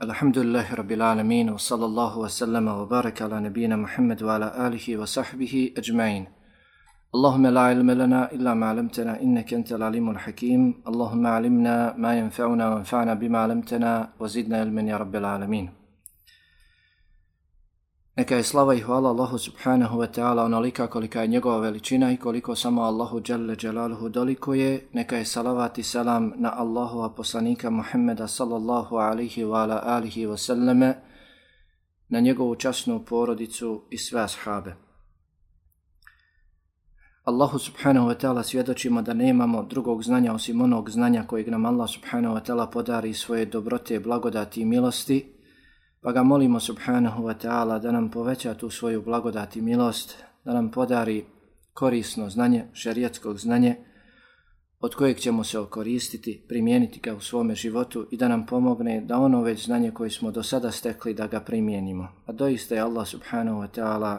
Alhamdulillahi Rabbil Alamin wa sallallahu wa sallama wa baraka ala nabina Muhammad wa ala alihi wa sahbihi ajma'in. Allahumma la ilma lana illa ma 'allamtana innaka antal alimul hakim. Allahumma 'allimna ma yanfa'una wa anfa'na bima 'allamtana wa zidna ilman ya Rabbil Alamin. Neka je slava i hvala Allahu subhanahu wa ta'ala onolika kolika je njegova veličina i koliko samo Allahu dželle jalaluhu doliko je. Neka je salavat i salam na Allahova poslanika Muhammeda sallallahu alihi wa ala alihi wa sallame, na njegovu časnu porodicu i sve ashabe. Allahu subhanahu wa ta'ala svjedočimo da nemamo drugog znanja osim onog znanja kojeg nam Allah subhanahu wa ta'ala podari svoje dobrote, blagodati i milosti, Pa ga molimo subhanahu wa ta'ala da nam poveća tu svoju blagodat i milost, da nam podari korisno znanje, šerijetskog znanje, od kojeg ćemo se okoristiti, primijeniti ga u svome životu i da nam pomogne da ono već znanje koje smo do sada stekli da ga primijenimo. A doista je Allah subhanahu wa ta'ala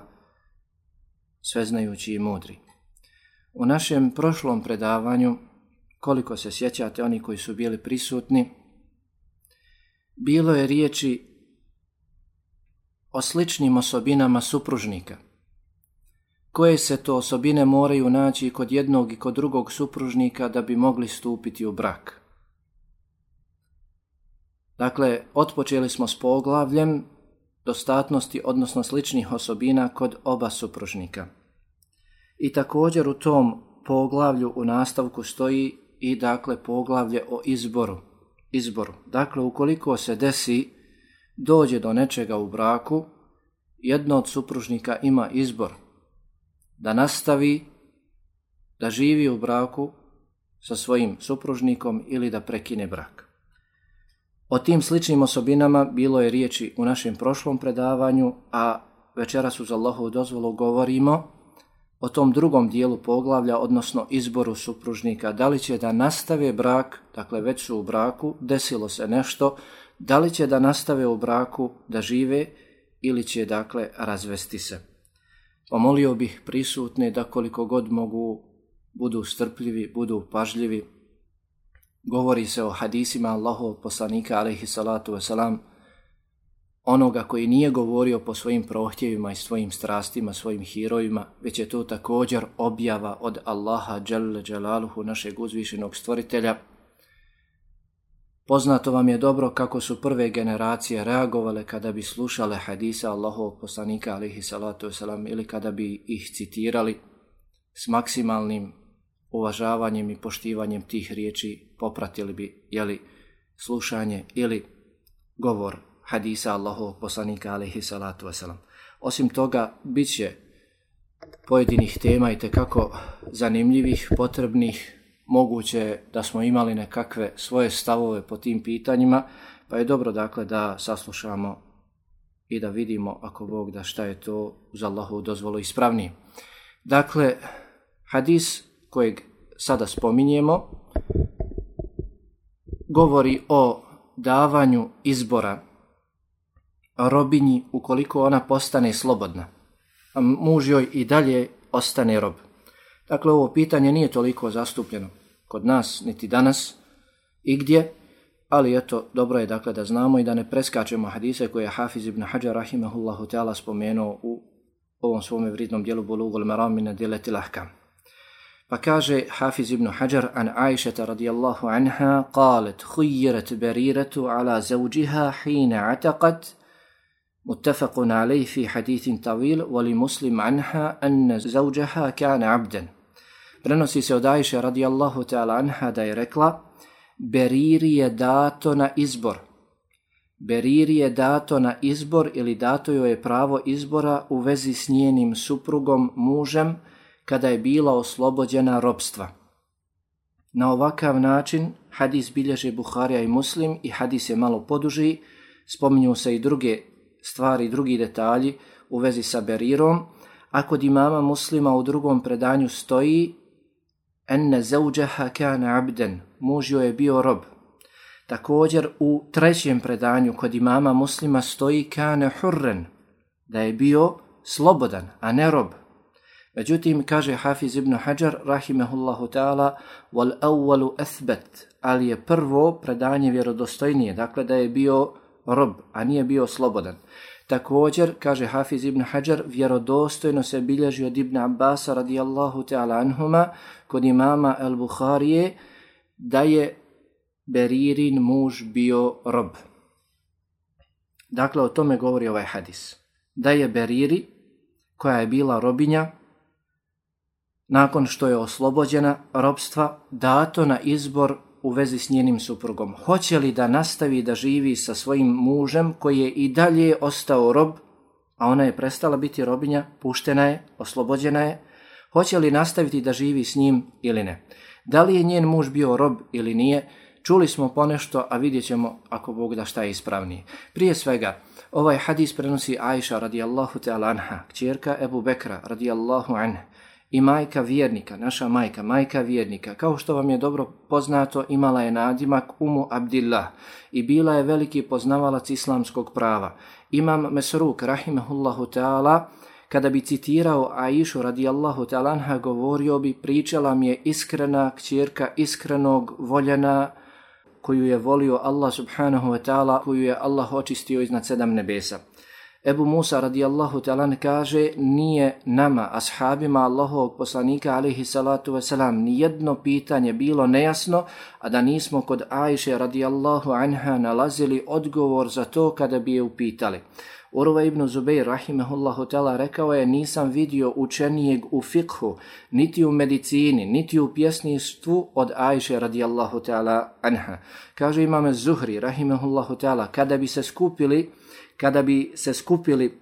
sveznajući i mudri. U našem prošlom predavanju, koliko se sjećate oni koji su bili prisutni, bilo je riječi o sličnim osobinama supružnika. Koje se to osobine moraju naći kod jednog i kod drugog supružnika da bi mogli stupiti u brak? Dakle, otpočeli smo s poglavljem dostatnosti, odnosno sličnih osobina kod oba supružnika. I također u tom poglavlju u nastavku stoji i dakle poglavlje o izboru. Izboru. Dakle, ukoliko se desi dođe do nečega u braku, jedno od supružnika ima izbor da nastavi da živi u braku sa svojim supružnikom ili da prekine brak. O tim sličnim osobinama bilo je riječi u našem prošlom predavanju, a večeras uz Allahovu dozvolu govorimo o tom drugom dijelu poglavlja, odnosno izboru supružnika. Da li će da nastave brak, dakle već su u braku, desilo se nešto, da li će da nastave u braku da žive ili će dakle razvesti se. Pomolio bih prisutne da koliko god mogu budu strpljivi, budu pažljivi. Govori se o hadisima Allahovog poslanika alaihi salatu wasalam, onoga koji nije govorio po svojim prohtjevima i svojim strastima, svojim hirojima, već je to također objava od Allaha, dželle Jalaluhu, našeg uzvišenog stvoritelja, Poznato vam je dobro kako su prve generacije reagovale kada bi slušale hadisa Allahovog poslanika alihi salatu wasalam ili kada bi ih citirali s maksimalnim uvažavanjem i poštivanjem tih riječi popratili bi jeli, slušanje ili govor hadisa Allahovog poslanika alihi salatu wasalam. Osim toga, bit će pojedinih tema i tekako zanimljivih, potrebnih, moguće da smo imali nekakve svoje stavove po tim pitanjima, pa je dobro dakle da saslušamo i da vidimo ako Bog da šta je to uz Allahu dozvolu ispravnije. Dakle, hadis kojeg sada spominjemo govori o davanju izbora robinji ukoliko ona postane slobodna, a muž joj i dalje ostane rob. Dakle, ovo pitanje nije toliko zastupljeno kod nas, niti danas, i gdje, ali eto, dobro je dakle da znamo i da ne preskačemo hadise koje je Hafiz ibn Hajar rahimahullahu ta'ala spomenuo u ovom svome vridnom dijelu Bulugul Maramina dileti lahkam. Pa kaže Hafiz ibn Hajar an Aishata radijallahu anha qalet hujirat beriratu ala zawjiha hina ataqat متفق عليه في حديث طويل ولمسلم عنها أن زوجها كان عبدا Prenosi se od Ajše radijallahu ta'ala anha da je rekla Beriri je dato na izbor. Beriri je dato na izbor ili dato joj je pravo izbora u vezi s njenim suprugom, mužem, kada je bila oslobođena robstva. Na ovakav način hadis bilježe Buharija i Muslim i hadis je malo poduži, spominju se i druge stvari, drugi detalji u vezi sa Berirom, a kod imama muslima u drugom predanju stoji enne zauđaha kana abden, muž joj je bio rob. Također u trećem predanju kod imama muslima stoji kana hurren, da je bio slobodan, a ne rob. Međutim, kaže Hafiz ibn Hajar, rahimehullahu ta'ala, wal awwalu athbat, ali je prvo predanje vjerodostojnije, dakle da je bio rob, a nije bio slobodan. Također, kaže Hafiz ibn Hajar, vjerodostojno se bilježi od ibn Abbasa radijallahu ta'ala anhuma kod imama al-Bukharije da je Beririn muž bio rob. Dakle, o tome govori ovaj hadis. Da je Beriri, koja je bila robinja, nakon što je oslobođena robstva, dato na izbor u vezi s njenim suprugom. Hoće li da nastavi da živi sa svojim mužem koji je i dalje ostao rob, a ona je prestala biti robinja, puštena je, oslobođena je, hoće li nastaviti da živi s njim ili ne. Da li je njen muž bio rob ili nije, čuli smo ponešto, a vidjet ćemo ako Bog da šta je ispravnije. Prije svega, ovaj hadis prenosi Aisha radijallahu ta'ala anha, kćerka Ebu Bekra radijallahu anha, i majka vjernika, naša majka, majka vjernika, kao što vam je dobro poznato, imala je nadimak Umu Abdillah i bila je veliki poznavalac islamskog prava. Imam Mesruk, rahimahullahu ta'ala, kada bi citirao Aishu radijallahu ta'ala, govorio bi, pričala mi je iskrena kćerka, iskrenog, voljena, koju je volio Allah subhanahu wa ta'ala, koju je Allah očistio iznad sedam nebesa. Ebu Musa radijallahu talan kaže nije nama, ashabima Allahovog poslanika alaihi salatu wasalam, nijedno pitanje bilo nejasno, a da nismo kod Ajše radijallahu anha nalazili odgovor za to kada bi je upitali. Urva ibn Zubeir rahimahullahu ta'ala rekao je nisam vidio učenijeg u fikhu, niti u medicini, niti u pjesnistvu od Ajše radijallahu ta'ala anha. Kaže imame Zuhri rahimahullahu ta'ala kada bi se skupili kada bi se skupili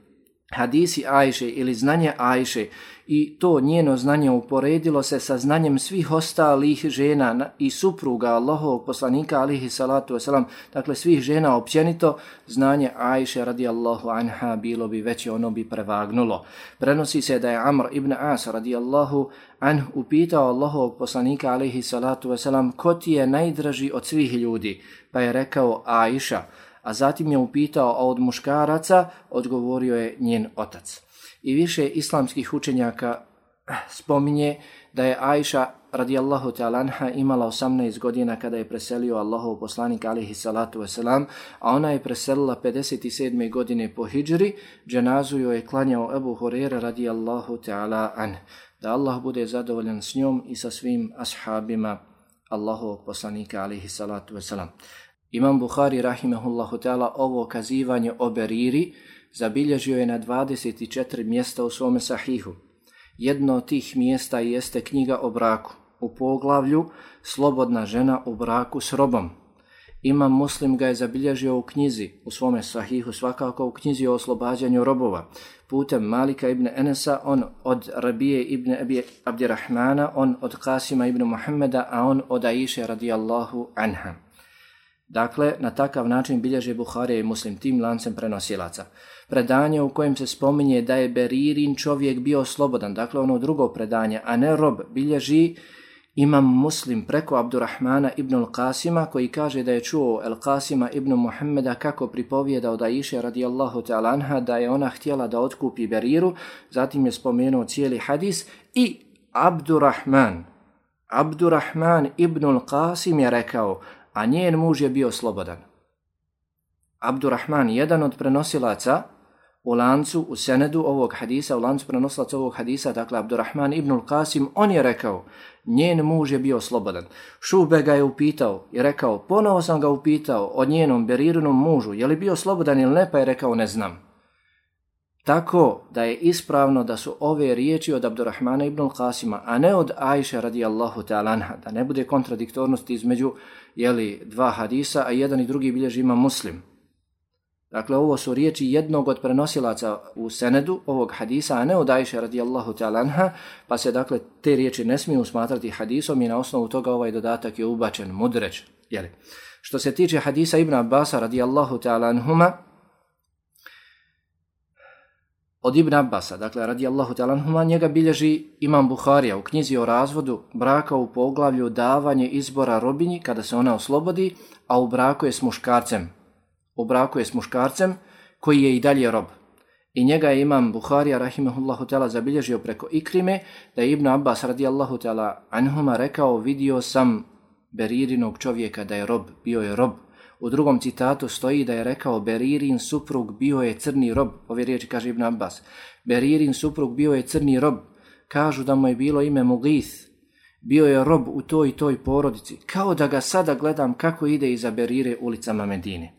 hadisi Ajše ili znanje Ajše i to njeno znanje uporedilo se sa znanjem svih ostalih žena i supruga Allahovog poslanika alihi salatu wasalam, dakle svih žena općenito, znanje Ajše radijallahu anha bilo bi veće, ono bi prevagnulo. Prenosi se da je Amr ibn As radijallahu anh upitao Allahovog poslanika alihi salatu wasalam ko ti je najdraži od svih ljudi, pa je rekao Ajša, a zatim je upitao a od muškaraca, odgovorio je njen otac. I više islamskih učenjaka spominje da je Ajša radijallahu ta'ala imala 18 godina kada je preselio Allahov poslanik alihi salatu wasalam, a ona je preselila 57. godine po hijđri, dženazu joj je klanjao Ebu Horeira radijallahu ta'ala an. Da Allah bude zadovoljan s njom i sa svim ashabima Allahov poslanika alihi salatu wasalam. Imam Buhari rahimehullahu ta'ala ovo kazivanje o Beriri zabilježio je na 24 mjesta u svome sahihu. Jedno od tih mjesta jeste knjiga o braku. U poglavlju Slobodna žena u braku s robom. Imam Muslim ga je zabilježio u knjizi, u svome sahihu, svakako u knjizi o oslobađanju robova. Putem Malika ibn Enesa, on od Rabije ibn Abi Abdirahmana, on od Kasima ibn Muhammeda, a on od Aisha radijallahu anha. Dakle, na takav način bilježe Buharija i Muslim tim lancem prenosilaca. Predanje u kojem se spominje da je Beririn čovjek bio slobodan, dakle ono drugo predanje, a ne rob, bilježi imam Muslim preko Abdurrahmana ibn al-Qasima koji kaže da je čuo al-Qasima ibn Muhammeda kako pripovijeda od Aisha radijallahu ta'ala anha da je ona htjela da otkupi Beriru, zatim je spomenuo cijeli hadis i Abdurrahman, Abdurrahman ibn al-Qasim je rekao a njen muž je bio slobodan. Abdurrahman, jedan od prenosilaca u lancu, u senedu ovog hadisa, u lancu prenosilaca ovog hadisa, dakle Abdurrahman ibn Qasim, on je rekao, njen muž je bio slobodan. Šube ga je upitao i rekao, ponovo sam ga upitao o njenom berirunom mužu, je li bio slobodan ili ne, pa je rekao, ne znam. Tako da je ispravno da su ove riječi od Abdurrahmana ibn Qasima, a ne od Ajše radijallahu ta'ala da ne bude kontradiktornosti između jeli, dva hadisa, a jedan i drugi bilježi ima muslim. Dakle, ovo su riječi jednog od prenosilaca u senedu ovog hadisa, a ne od Ajše radijallahu ta'lanha, pa se dakle te riječi ne smiju smatrati hadisom i na osnovu toga ovaj dodatak je ubačen, mudreć. Jeli. Što se tiče hadisa Ibn Abbasa radijallahu ta'ala anhuma, od Ibn Abbasa, dakle radijallahu talanhuma, njega bilježi Imam Buharija u knjizi o razvodu braka u poglavlju davanje izbora robinji kada se ona oslobodi, a u braku je s muškarcem. U braku je s muškarcem koji je i dalje rob. I njega je Imam Buharija rahimahullahu ta'ala zabilježio preko Ikrime da je Ibn Abbas radijallahu ta'ala anhuma rekao vidio sam beririnog čovjeka da je rob, bio je rob U drugom citatu stoji da je rekao Beririn suprug bio je crni rob, ove riječi kaže Ibn Abbas. Beririn suprug bio je crni rob, kažu da mu je bilo ime Mugith, bio je rob u toj i toj porodici, kao da ga sada gledam kako ide iza Berire ulicama Medine.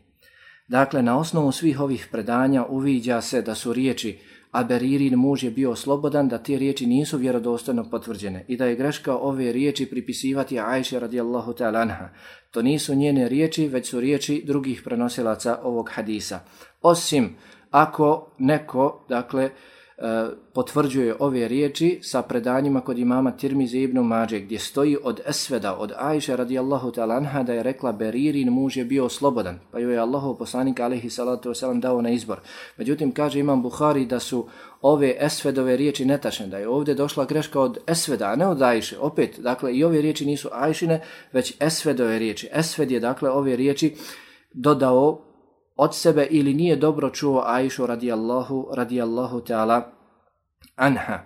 Dakle, na osnovu svih ovih predanja uviđa se da su riječi a Beririn muž je bio slobodan da te riječi nisu vjerodostojno potvrđene i da je greška ove riječi pripisivati Ajše radijallahu ta'ala anha. To nisu njene riječi, već su riječi drugih prenosilaca ovog hadisa. Osim ako neko, dakle, potvrđuje ove riječi sa predanjima kod imama Tirmize ibn Mađe gdje stoji od Esveda, od Ajše radijallahu ta'ala anha da je rekla Beririn muž je bio slobodan pa joj je Allahov poslanik alaihi salatu wasalam dao na izbor. Međutim kaže imam Buhari da su ove Esvedove riječi netačne, da je ovdje došla greška od Esveda, a ne od Ajše. Opet, dakle, i ove riječi nisu Ajšine, već Esvedove riječi. Esved je, dakle, ove riječi dodao od sebe ili nije dobro čuo Aishu radijallahu, radijallahu ta'ala anha.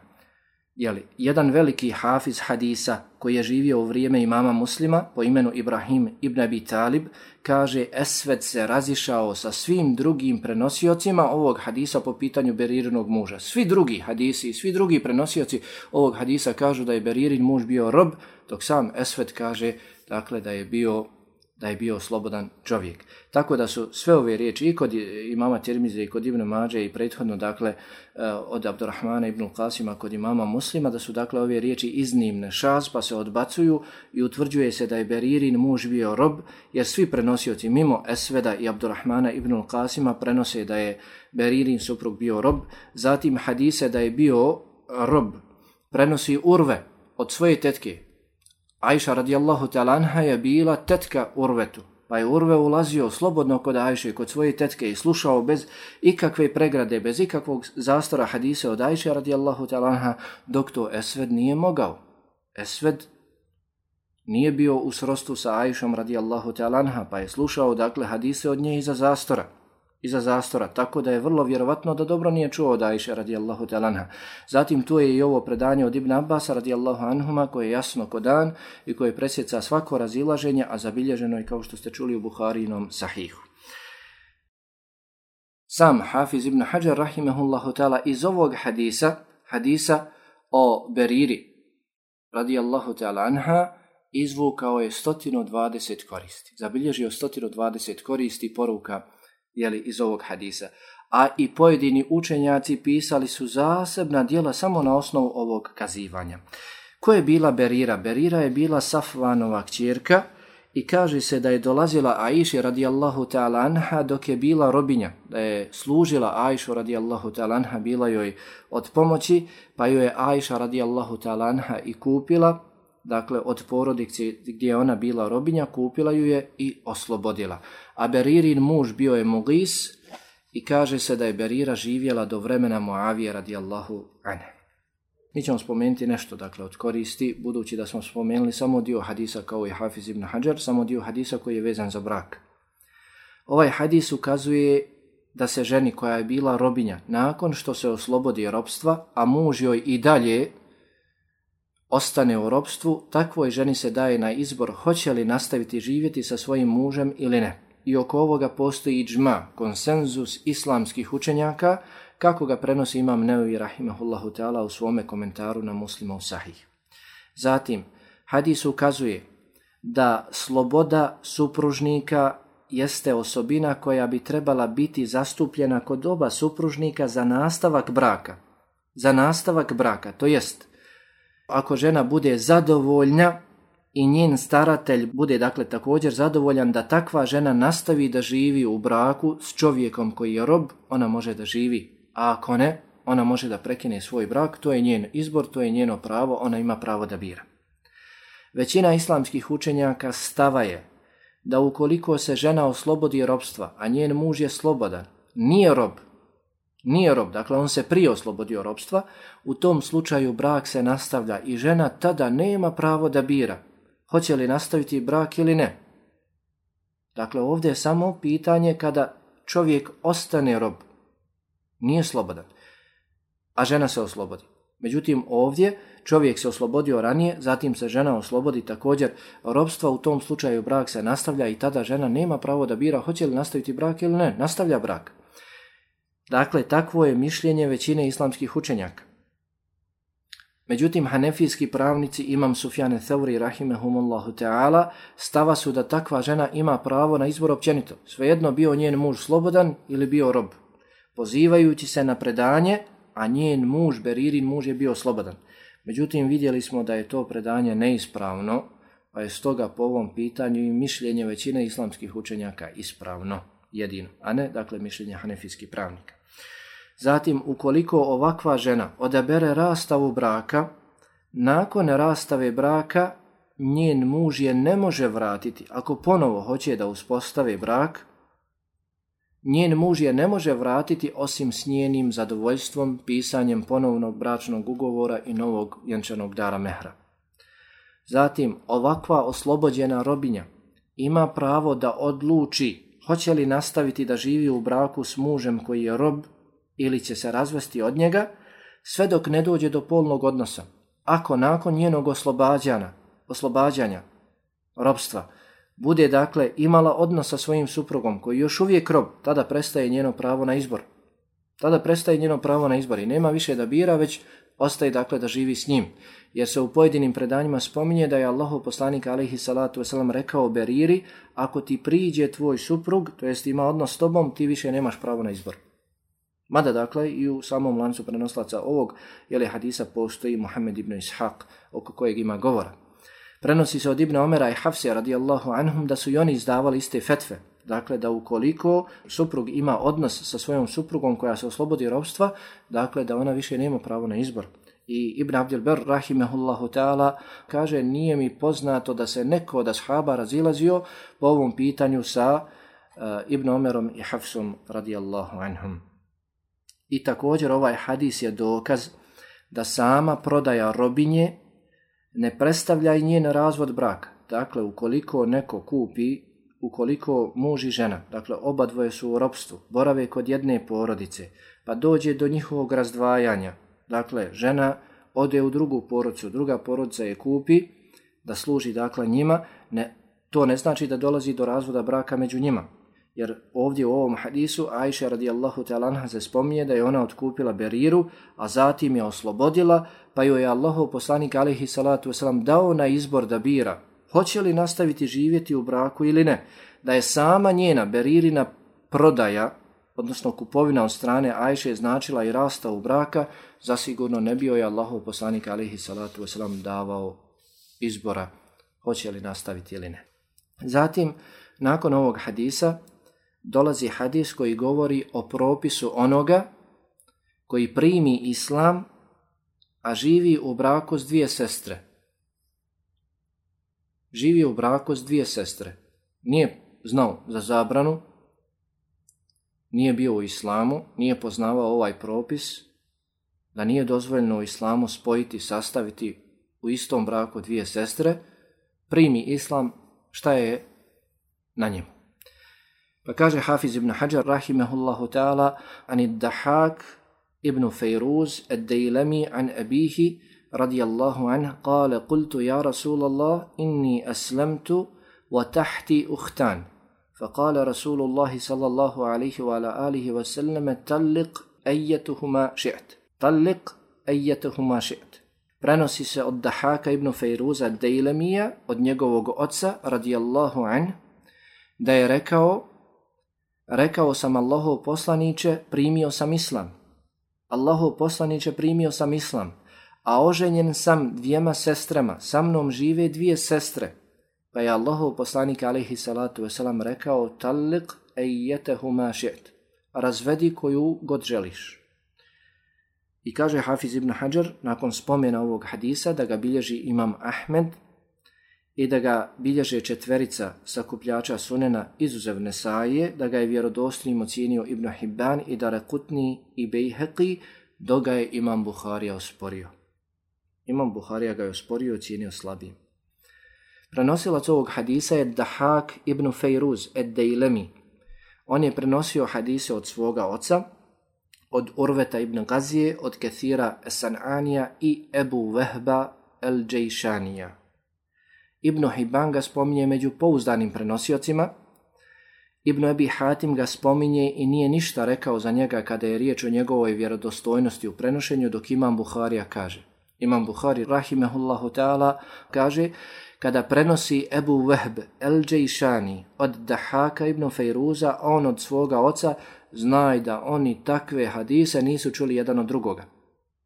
Jeli, jedan veliki hafiz hadisa koji je živio u vrijeme imama muslima po imenu Ibrahim ibn Abi Talib kaže Esved se razišao sa svim drugim prenosiocima ovog hadisa po pitanju Beririnog muža. Svi drugi hadisi i svi drugi prenosioci ovog hadisa kažu da je Beririn muž bio rob, dok sam Esved kaže dakle da je bio da je bio slobodan čovjek. Tako da su sve ove riječi i kod imama Tirmize i kod Ibn Mađe i prethodno dakle e, od Abdurrahmana ibn Qasima kod imama Muslima da su dakle ove riječi iznimne šaz pa se odbacuju i utvrđuje se da je Beririn muž bio rob jer svi prenosioci mimo Esveda i Abdurrahmana ibn Qasima prenose da je Beririn suprug bio rob. Zatim hadise da je bio rob prenosi Urve od svoje tetke Ajša radijallahu ta'ala anha je bila tetka Urvetu, pa je Urve ulazio slobodno kod Ajše, kod svoje tetke i slušao bez ikakve pregrade, bez ikakvog zastora hadise od Ajše radijallahu ta'ala anha, dok to Esved nije mogao. Esved nije bio u srostu sa Ajšom radijallahu ta'ala anha, pa je slušao dakle hadise od nje iza zastora iza zastora, tako da je vrlo vjerovatno da dobro nije čuo od Aisha radijallahu talanha. Zatim tu je i ovo predanje od Ibn Abbas radijallahu anhuma koje je jasno ko dan i koje presjeca svako razilaženje, a zabilježeno je kao što ste čuli u Buharinom sahihu. Sam Hafiz ibn Hajar rahimehullahu ta'ala iz ovog hadisa, hadisa o Beriri radijallahu ta'ala anha, izvukao je 120 koristi. Zabilježio 120 koristi poruka jeli, iz ovog hadisa. A i pojedini učenjaci pisali su zasebna dijela samo na osnovu ovog kazivanja. Ko je bila Berira? Berira je bila Safvanova kćerka i kaže se da je dolazila Aiši radijallahu ta'ala anha dok je bila robinja, da je služila Aišu radijallahu ta'ala anha, bila joj od pomoći, pa joj je Aiša radijallahu ta'ala anha i kupila, dakle od porodice gdje je ona bila robinja, kupila ju je i oslobodila. A Beririn muž bio je Mugis i kaže se da je Berira živjela do vremena Muavije radijallahu ane. Mi ćemo spomenuti nešto dakle od koristi, budući da smo spomenuli samo dio hadisa kao i Hafiz ibn Hajar, samo dio hadisa koji je vezan za brak. Ovaj hadis ukazuje da se ženi koja je bila robinja, nakon što se oslobodi robstva, a muž joj i dalje ostane u robstvu, takvoj ženi se daje na izbor hoće li nastaviti živjeti sa svojim mužem ili ne. I oko ovoga postoji džma, konsenzus islamskih učenjaka, kako ga prenosi imam Nevi Rahimahullahu Teala u svome komentaru na muslimov sahih. Zatim, hadis ukazuje da sloboda supružnika jeste osobina koja bi trebala biti zastupljena kod oba supružnika za nastavak braka. Za nastavak braka, to jest ako žena bude zadovoljna i njen staratelj bude dakle također zadovoljan da takva žena nastavi da živi u braku s čovjekom koji je rob, ona može da živi. A ako ne, ona može da prekine svoj brak, to je njen izbor, to je njeno pravo, ona ima pravo da bira. Većina islamskih učenjaka stava je da ukoliko se žena oslobodi robstva, a njen muž je slobodan, nije rob, nije rob, dakle on se prije oslobodio robstva, u tom slučaju brak se nastavlja i žena tada nema pravo da bira hoće li nastaviti brak ili ne. Dakle, ovdje je samo pitanje kada čovjek ostane rob, nije slobodan, a žena se oslobodi. Međutim, ovdje čovjek se oslobodio ranije, zatim se žena oslobodi također robstva, u tom slučaju brak se nastavlja i tada žena nema pravo da bira hoće li nastaviti brak ili ne, nastavlja brak. Dakle, takvo je mišljenje većine islamskih učenjaka. Međutim, hanefijski pravnici Imam Sufjane Theuri rahimehumullahu ta'ala stava su da takva žena ima pravo na izbor općenito, svejedno bio njen muž slobodan ili bio rob, pozivajući se na predanje, a njen muž, Beririn muž, je bio slobodan. Međutim, vidjeli smo da je to predanje neispravno, pa je stoga po ovom pitanju i mišljenje većine islamskih učenjaka ispravno, jedino, a ne, dakle, mišljenje hanefijskih pravnika. Zatim, ukoliko ovakva žena odabere rastavu braka, nakon rastave braka njen muž je ne može vratiti. Ako ponovo hoće da uspostave brak, njen muž je ne može vratiti osim s njenim zadovoljstvom, pisanjem ponovnog bračnog ugovora i novog vjenčanog dara mehra. Zatim, ovakva oslobođena robinja ima pravo da odluči hoće li nastaviti da živi u braku s mužem koji je rob ili će se razvesti od njega, sve dok ne dođe do polnog odnosa. Ako nakon njenog oslobađanja, oslobađanja, robstva, bude dakle imala odnos sa svojim suprugom koji još uvijek rob, tada prestaje njeno pravo na izbor. Tada prestaje njeno pravo na izbor i nema više da bira, već ostaje dakle da živi s njim. Jer se u pojedinim predanjima spominje da je Allahov poslanik alaihi salatu wasalam rekao Beriri, ako ti priđe tvoj suprug, to jest ima odnos s tobom, ti više nemaš pravo na izbor. Mada dakle i u samom lancu prenoslaca ovog jeli hadisa postoji Muhammed ibn Ishaq oko kojeg ima govora. Prenosi se od Ibn Omera i Hafsija radijallahu anhum da su i oni izdavali iste fetve. Dakle, da ukoliko suprug ima odnos sa svojom suprugom koja se oslobodi robstva, dakle, da ona više nema pravo na izbor. I Ibn Abdel Ber, rahimehullahu ta'ala, kaže, nije mi poznato da se neko od ashaba razilazio po ovom pitanju sa uh, Ibn Omerom i Hafsom radijallahu anhum. I također ovaj hadis je dokaz da sama prodaja robinje ne predstavlja i njen razvod braka. Dakle, ukoliko neko kupi, ukoliko muž i žena, dakle oba dvoje su u ropstvu, borave kod jedne porodice, pa dođe do njihovog razdvajanja, dakle žena ode u drugu porodicu, druga porodica je kupi da služi dakle njima, ne, to ne znači da dolazi do razvoda braka među njima. Jer ovdje u ovom hadisu Ajša radijallahu ta'ala se spominje da je ona otkupila Beriru, a zatim je oslobodila, pa joj je Allahov poslanik alihi salatu wasalam dao na izbor da bira hoće li nastaviti živjeti u braku ili ne. Da je sama njena Beririna prodaja, odnosno kupovina od strane Ajše značila i rasta u braka, zasigurno ne bio je Allahov poslanik alihi salatu wasalam davao izbora hoće li nastaviti ili ne. Zatim, nakon ovog hadisa, dolazi hadis koji govori o propisu onoga koji primi islam, a živi u braku s dvije sestre. Živi u braku s dvije sestre. Nije znao za zabranu, nije bio u islamu, nije poznavao ovaj propis, da nije dozvoljeno u islamu spojiti, sastaviti u istom braku dvije sestre, primi islam, šta je na njemu? Pa kaže Hafiz ibn Hajar, rahimehullahu ta'ala, ani dahak ibn Fejruz, ad-Dejlemi, an abihi, radijallahu anh, kale, kultu ja Rasulallah, inni aslamtu, wa tahti uhtan. فقال رسول الله صلى الله عليه وعلى آله وسلم طلق أيتهما شئت طلق أيتهما شئت prenosi se od Dahaka ibn Fejruza Dejlemija, od njegovog oca, radijallahu an, da je rekao, Rekao sam Allahov poslaniće, primio sam islam. Allahov poslaniće, primio sam islam. A oženjen sam dvijema sestrama, sa mnom žive dvije sestre. Pa je Allahov poslanik alaihi salatu wasalam rekao, talik ejjetehuma šet. Razvedi koju god želiš. I kaže Hafiz ibn Hajar, nakon spomena ovog hadisa, da ga bilježi imam Ahmed, i da ga bilježe četverica sakupljača sunena izuzev Nesaije, da ga je vjerodostnim ocijenio Ibn Hibban i da rekutni i Bejheqi, do ga je Imam Buharija osporio. Imam Buharija ga je osporio i ocijenio slabim. Prenosilac ovog hadisa je Dahak ibn Fejruz ed Dejlemi. On je prenosio hadise od svoga oca, od Urveta ibn Gazije, od Kethira Esan'anija i Ebu Vehba el Džejšanija. Ibn Hibban ga spominje među pouzdanim prenosiocima, Ibn Abi Hatim ga spominje i nije ništa rekao za njega kada je riječ o njegovoj vjerodostojnosti u prenošenju, dok Imam Buharija kaže. Imam Buhari, rahimehullahu ta'ala, kaže, kada prenosi Ebu Vehb el Džejšani od Dahaka ibn Fejruza, on od svoga oca, znaj da oni takve hadise nisu čuli jedan od drugoga.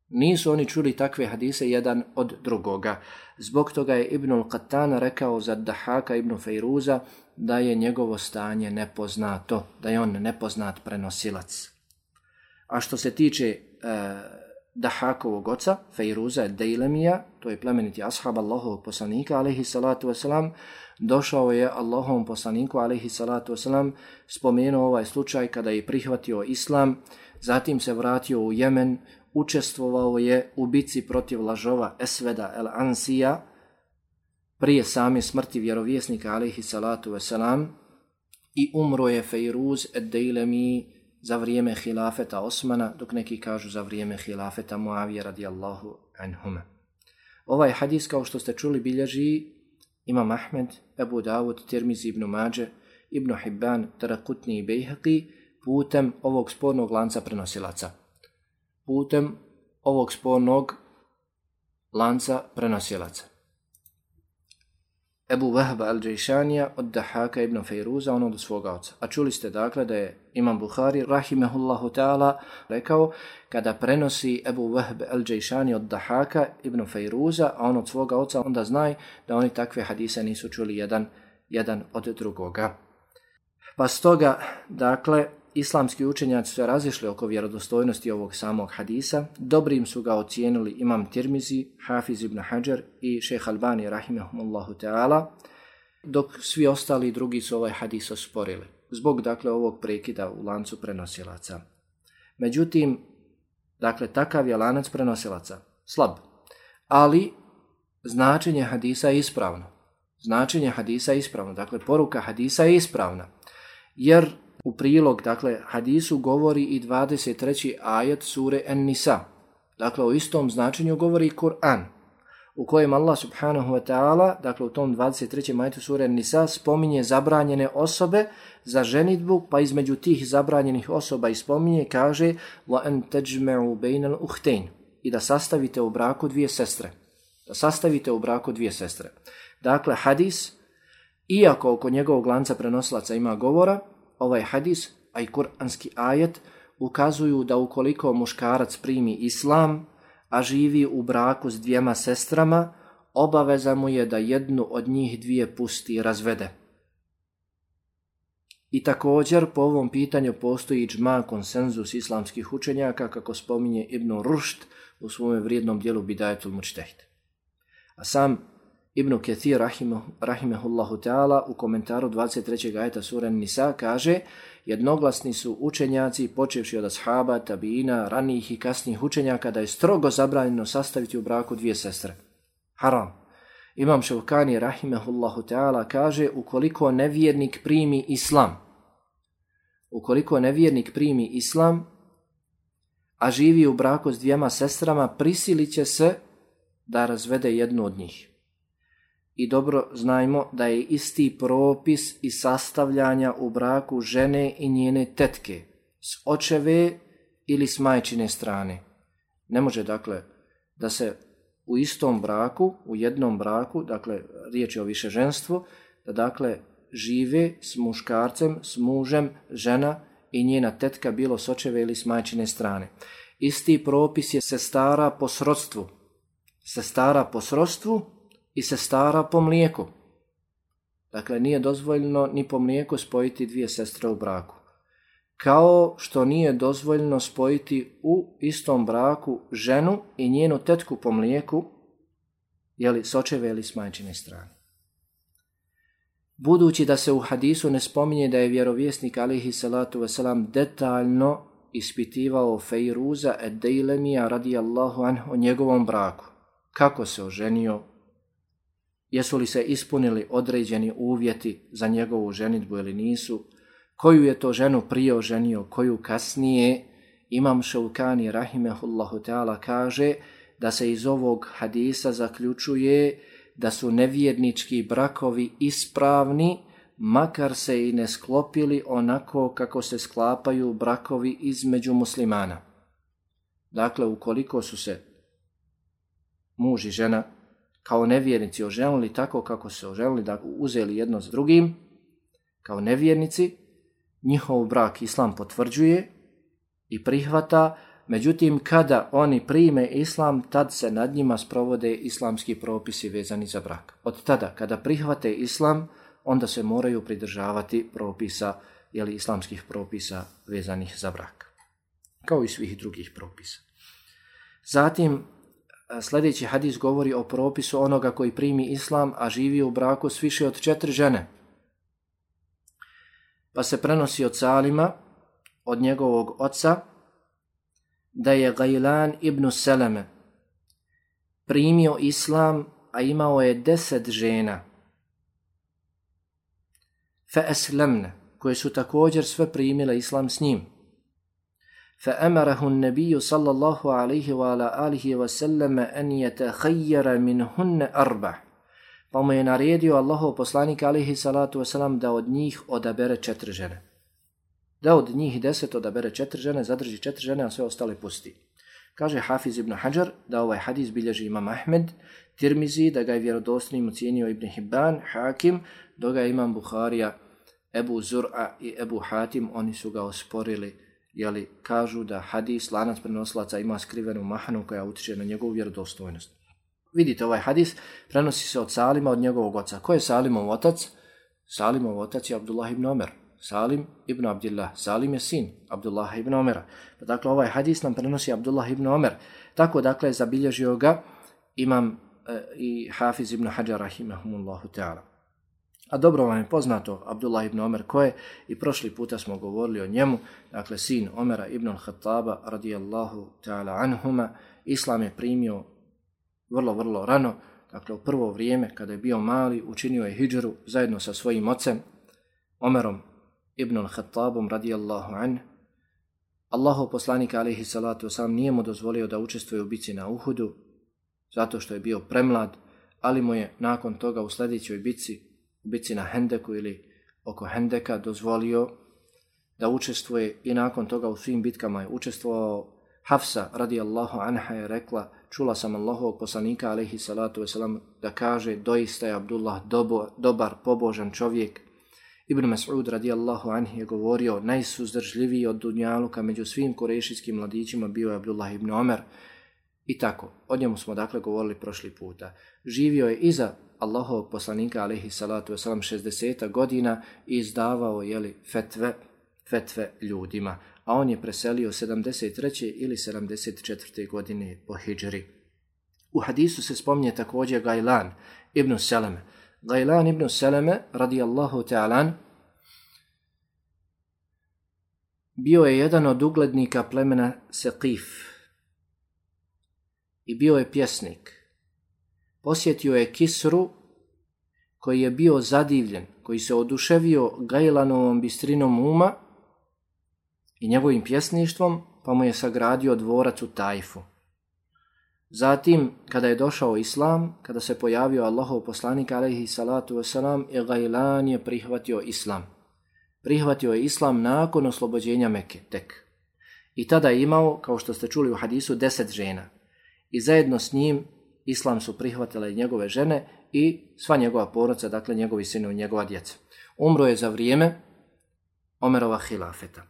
Nisu oni čuli takve hadise jedan od drugoga. Zbog toga je Ibnul Qattan rekao za Dahaka ibn Fejruza da je njegovo stanje nepoznato, da je on nepoznat prenosilac. A što se tiče e, Dahakovog oca, Fejruza Dejlemija, to je plemeniti ashab Allahovog poslanika, alaihi salatu wasalam, došao je Allahovom poslaniku, alaihi salatu wasalam, spomenuo ovaj slučaj kada je prihvatio islam, zatim se vratio u Jemen, učestvovao je u bici protiv lažova Esveda el Ansija, prije same smrti vjerovjesnika, alaihi salatu wasalam, i umro je Fejruz ed Dejlemi za vrijeme hilafeta Osmana, dok neki kažu za vrijeme hilafeta Muavije radijallahu anhuma. Ovaj hadis, kao što ste čuli, bilježi Imam Ahmed, Abu Davud, Tirmizi ibn Mađe, Ibn Hibban, Tarakutni i Bejhaqi, putem ovog spornog lanca prenosilaca. Putem ovog spornog lanca prenosilaca. Ebu Vahba al-Đejšanija od Dahaka ibn Fejruza, ono od svoga oca. A čuli ste dakle da je Imam Buhari, rahimehullahu ta'ala, rekao kada prenosi Ebu Vahba al-Đejšani od Dahaka ibn Fejruza, a on od svoga oca, onda znaj da oni takve hadise nisu čuli jedan, jedan od drugoga. Pa stoga, dakle, islamski učenjaci su razišli oko vjerodostojnosti ovog samog hadisa. Dobrim su ga ocijenili imam Tirmizi, Hafiz ibn Hajar i šeha Albani, rahimahumullahu ta'ala, dok svi ostali drugi su ovaj hadis osporili, zbog dakle ovog prekida u lancu prenosilaca. Međutim, dakle, takav je lanac prenosilaca, slab, ali značenje hadisa je ispravno. Značenje hadisa je ispravno, dakle, poruka hadisa je ispravna, jer u prilog, dakle, hadisu govori i 23. ajet sure An-Nisa. Dakle, o istom značenju govori Kur'an, u kojem Allah subhanahu wa ta'ala, dakle, u tom 23. ajetu sure An-Nisa, spominje zabranjene osobe za ženitbu, pa između tih zabranjenih osoba i spominje, kaže وَأَنْ تَجْمَعُوا بَيْنَ الْأُحْتَيْنِ i da sastavite u braku dvije sestre. Da sastavite u braku dvije sestre. Dakle, hadis, iako oko njegovog lanca prenosilaca ima govora, ovaj hadis, a i kuranski ajet, ukazuju da ukoliko muškarac primi islam, a živi u braku s dvijema sestrama, obaveza mu je da jednu od njih dvije pusti i razvede. I također po ovom pitanju postoji džma konsenzus islamskih učenjaka kako spominje Ibn Rušt u svome vrijednom dijelu Bidajetul Mučtehid. A sam Ibn Kathir rahimehullahu ta'ala u komentaru 23. ajeta sura Nisa kaže jednoglasni su učenjaci počevši od ashaba, tabiina, ranijih i kasnijih učenjaka da je strogo zabranjeno sastaviti u braku dvije sestre. Haram. Imam Ševkani rahimehullahu ta'ala kaže ukoliko nevjernik primi islam, ukoliko nevjernik primi islam, a živi u braku s dvijema sestrama, prisilit će se da razvede jednu od njih. I dobro znajmo da je isti propis i sastavljanja u braku žene i njene tetke, s očeve ili s majčine strane. Ne može dakle da se u istom braku, u jednom braku, dakle riječ je o više ženstvu, da dakle žive s muškarcem, s mužem, žena i njena tetka bilo s očeve ili s majčine strane. Isti propis je se stara po srodstvu. Se stara po srodstvu i sestara po mlijeku. Dakle, nije dozvoljno ni po mlijeku spojiti dvije sestre u braku. Kao što nije dozvoljno spojiti u istom braku ženu i njenu tetku po mlijeku, jeli s očeve ili s majčine strane. Budući da se u hadisu ne spominje da je vjerovjesnik alihi salatu wasalam detaljno ispitivao Fejruza ed Dejlemija radijallahu anhu o njegovom braku, kako se oženio, jesu li se ispunili određeni uvjeti za njegovu ženitbu ili nisu, koju je to ženu prije oženio, koju kasnije Imam Šaukani rahimehullahu Teala kaže da se iz ovog hadisa zaključuje da su nevjernički brakovi ispravni, makar se i ne sklopili onako kako se sklapaju brakovi između muslimana. Dakle, ukoliko su se muž i žena kao nevjernici oženili tako kako se oženili, da uzeli jedno s drugim, kao nevjernici, njihov brak islam potvrđuje i prihvata, međutim kada oni prime islam, tad se nad njima sprovode islamski propisi vezani za brak. Od tada, kada prihvate islam, onda se moraju pridržavati propisa, jeli islamskih propisa vezanih za brak. Kao i svih drugih propisa. Zatim, E, sljedeći hadis govori o propisu onoga koji primi islam, a živi u braku s više od četiri žene. Pa se prenosi od Salima, od njegovog oca, da je Gajlan ibn Seleme primio islam, a imao je deset žena. Fa eslemne, koje su također sve primile islam s njim. فأمره النبي صلى الله عليه وعلى آله وسلم أن يتخير منهن أربع pa mu je naredio Allahov poslanik alihi salatu wasalam da od njih odabere četiri žene. Da od njih deset odabere četiri žene, zadrži četiri žene, a sve ostale pusti. Kaže Hafiz ibn Hajar da ovaj hadis bilježi imam Ahmed, Tirmizi, da ga je vjerodostnim ucijenio Ibn Hibban, Hakim, do ga imam Bukharija, Ebu Zur'a i Ebu Hatim, oni su ga osporili jeli, kažu da hadis, lanac prenosilaca ima skrivenu mahanu koja utiče na njegovu vjerodostojnost. Vidite, ovaj hadis prenosi se od Salima, od njegovog oca. Ko je Salimov otac? Salimov otac je Abdullah ibn Omer. Salim ibn Abdillah. Salim je sin Abdullah ibn Omera. Pa dakle, ovaj hadis nam prenosi Abdullah ibn Omer. Tako, dakle, zabilježio ga imam e, i Hafiz ibn Hajar rahimahumullahu ta'ala. A dobro vam je poznato Abdullah ibn Omer ko je i prošli puta smo govorili o njemu, dakle sin Omera ibn al-Khattaba radijallahu ta'ala anhuma, Islam je primio vrlo, vrlo rano, dakle u prvo vrijeme kada je bio mali, učinio je hijđaru zajedno sa svojim ocem, Omerom ibn al-Khattabom radijallahu anhu, Allahu poslanik alaihi salatu sam nije mu dozvolio da učestvuje u bici na Uhudu, zato što je bio premlad, ali mu je nakon toga u sljedećoj bici u bici na Hendeku ili oko Hendeka dozvolio da učestvuje i nakon toga u svim bitkama je učestvovao. Hafsa radijallahu anha je rekla, čula sam Allahovog poslanika alaihi salatu wasalam da kaže doista je Abdullah dobo, dobar, pobožan čovjek. Ibn Mas'ud radijallahu anhi je govorio najsuzdržljiviji od Dunjaluka među svim korešijskim mladićima bio je Abdullah ibn Omer. I tako, o njemu smo dakle govorili prošli puta. Živio je iza Allahovog poslanika alaihi salatu wasalam 60 godina i izdavao jeli, fetve, fetve ljudima. A on je preselio 73. ili 74. godine po hijđri. U hadisu se spomnje također Gajlan ibn Seleme. Gajlan ibn Seleme, radijallahu ta'alan, bio je jedan od uglednika plemena Sekif i bio je pjesnik posjetio je Kisru koji je bio zadivljen, koji se oduševio Gajlanovom bistrinom uma i njegovim pjesništvom, pa mu je sagradio dvorac u Tajfu. Zatim, kada je došao Islam, kada se pojavio Allahov poslanik alaihi salatu wasalam, i Gajlan je prihvatio Islam. Prihvatio je Islam nakon oslobođenja Meke, tek. I tada je imao, kao što ste čuli u hadisu, deset žena. I zajedno s njim islam su prihvatile njegove žene i sva njegova poroca, dakle njegovi sinovi i njegova djeca. Umro je za vrijeme Omerova hilafeta.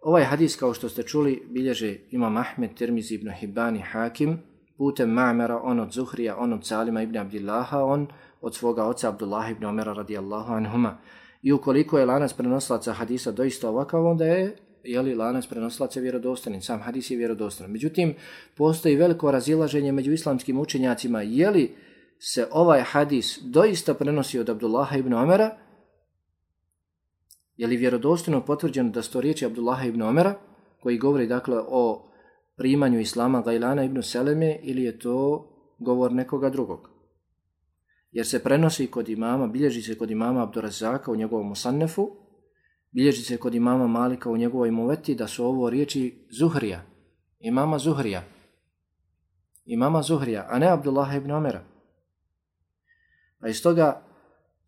Ovaj hadis, kao što ste čuli, bilježe Imam Ahmed, Tirmizi ibn Hibani, Hakim, putem Ma'mera, on od Zuhrija, on od Salima ibn Abdillaha, on od svoga oca Abdullah ibn Omera radijallahu anhuma. I ukoliko je lanac prenoslaca hadisa doista ovakav, onda je jeli, lanac prenosilaca vjerodostanin, sam hadis je vjerodostan. Međutim, postoji veliko razilaženje među islamskim učenjacima, je li se ovaj hadis doista prenosi od Abdullaha ibn Omera, je li vjerodostojno potvrđeno da sto riječi Abdullaha ibn Omera, koji govori dakle o primanju Islama Gajlana ibn Seleme, ili je to govor nekoga drugog. Jer se prenosi kod imama, bilježi se kod imama Abdurazaka u njegovom Musannefu, Bilježi se kod imama Malika u njegovoj muveti da su ovo riječi Zuhrija, imama Zuhrija, imama Zuhrija, a ne Abdullah ibn Omera. A iz toga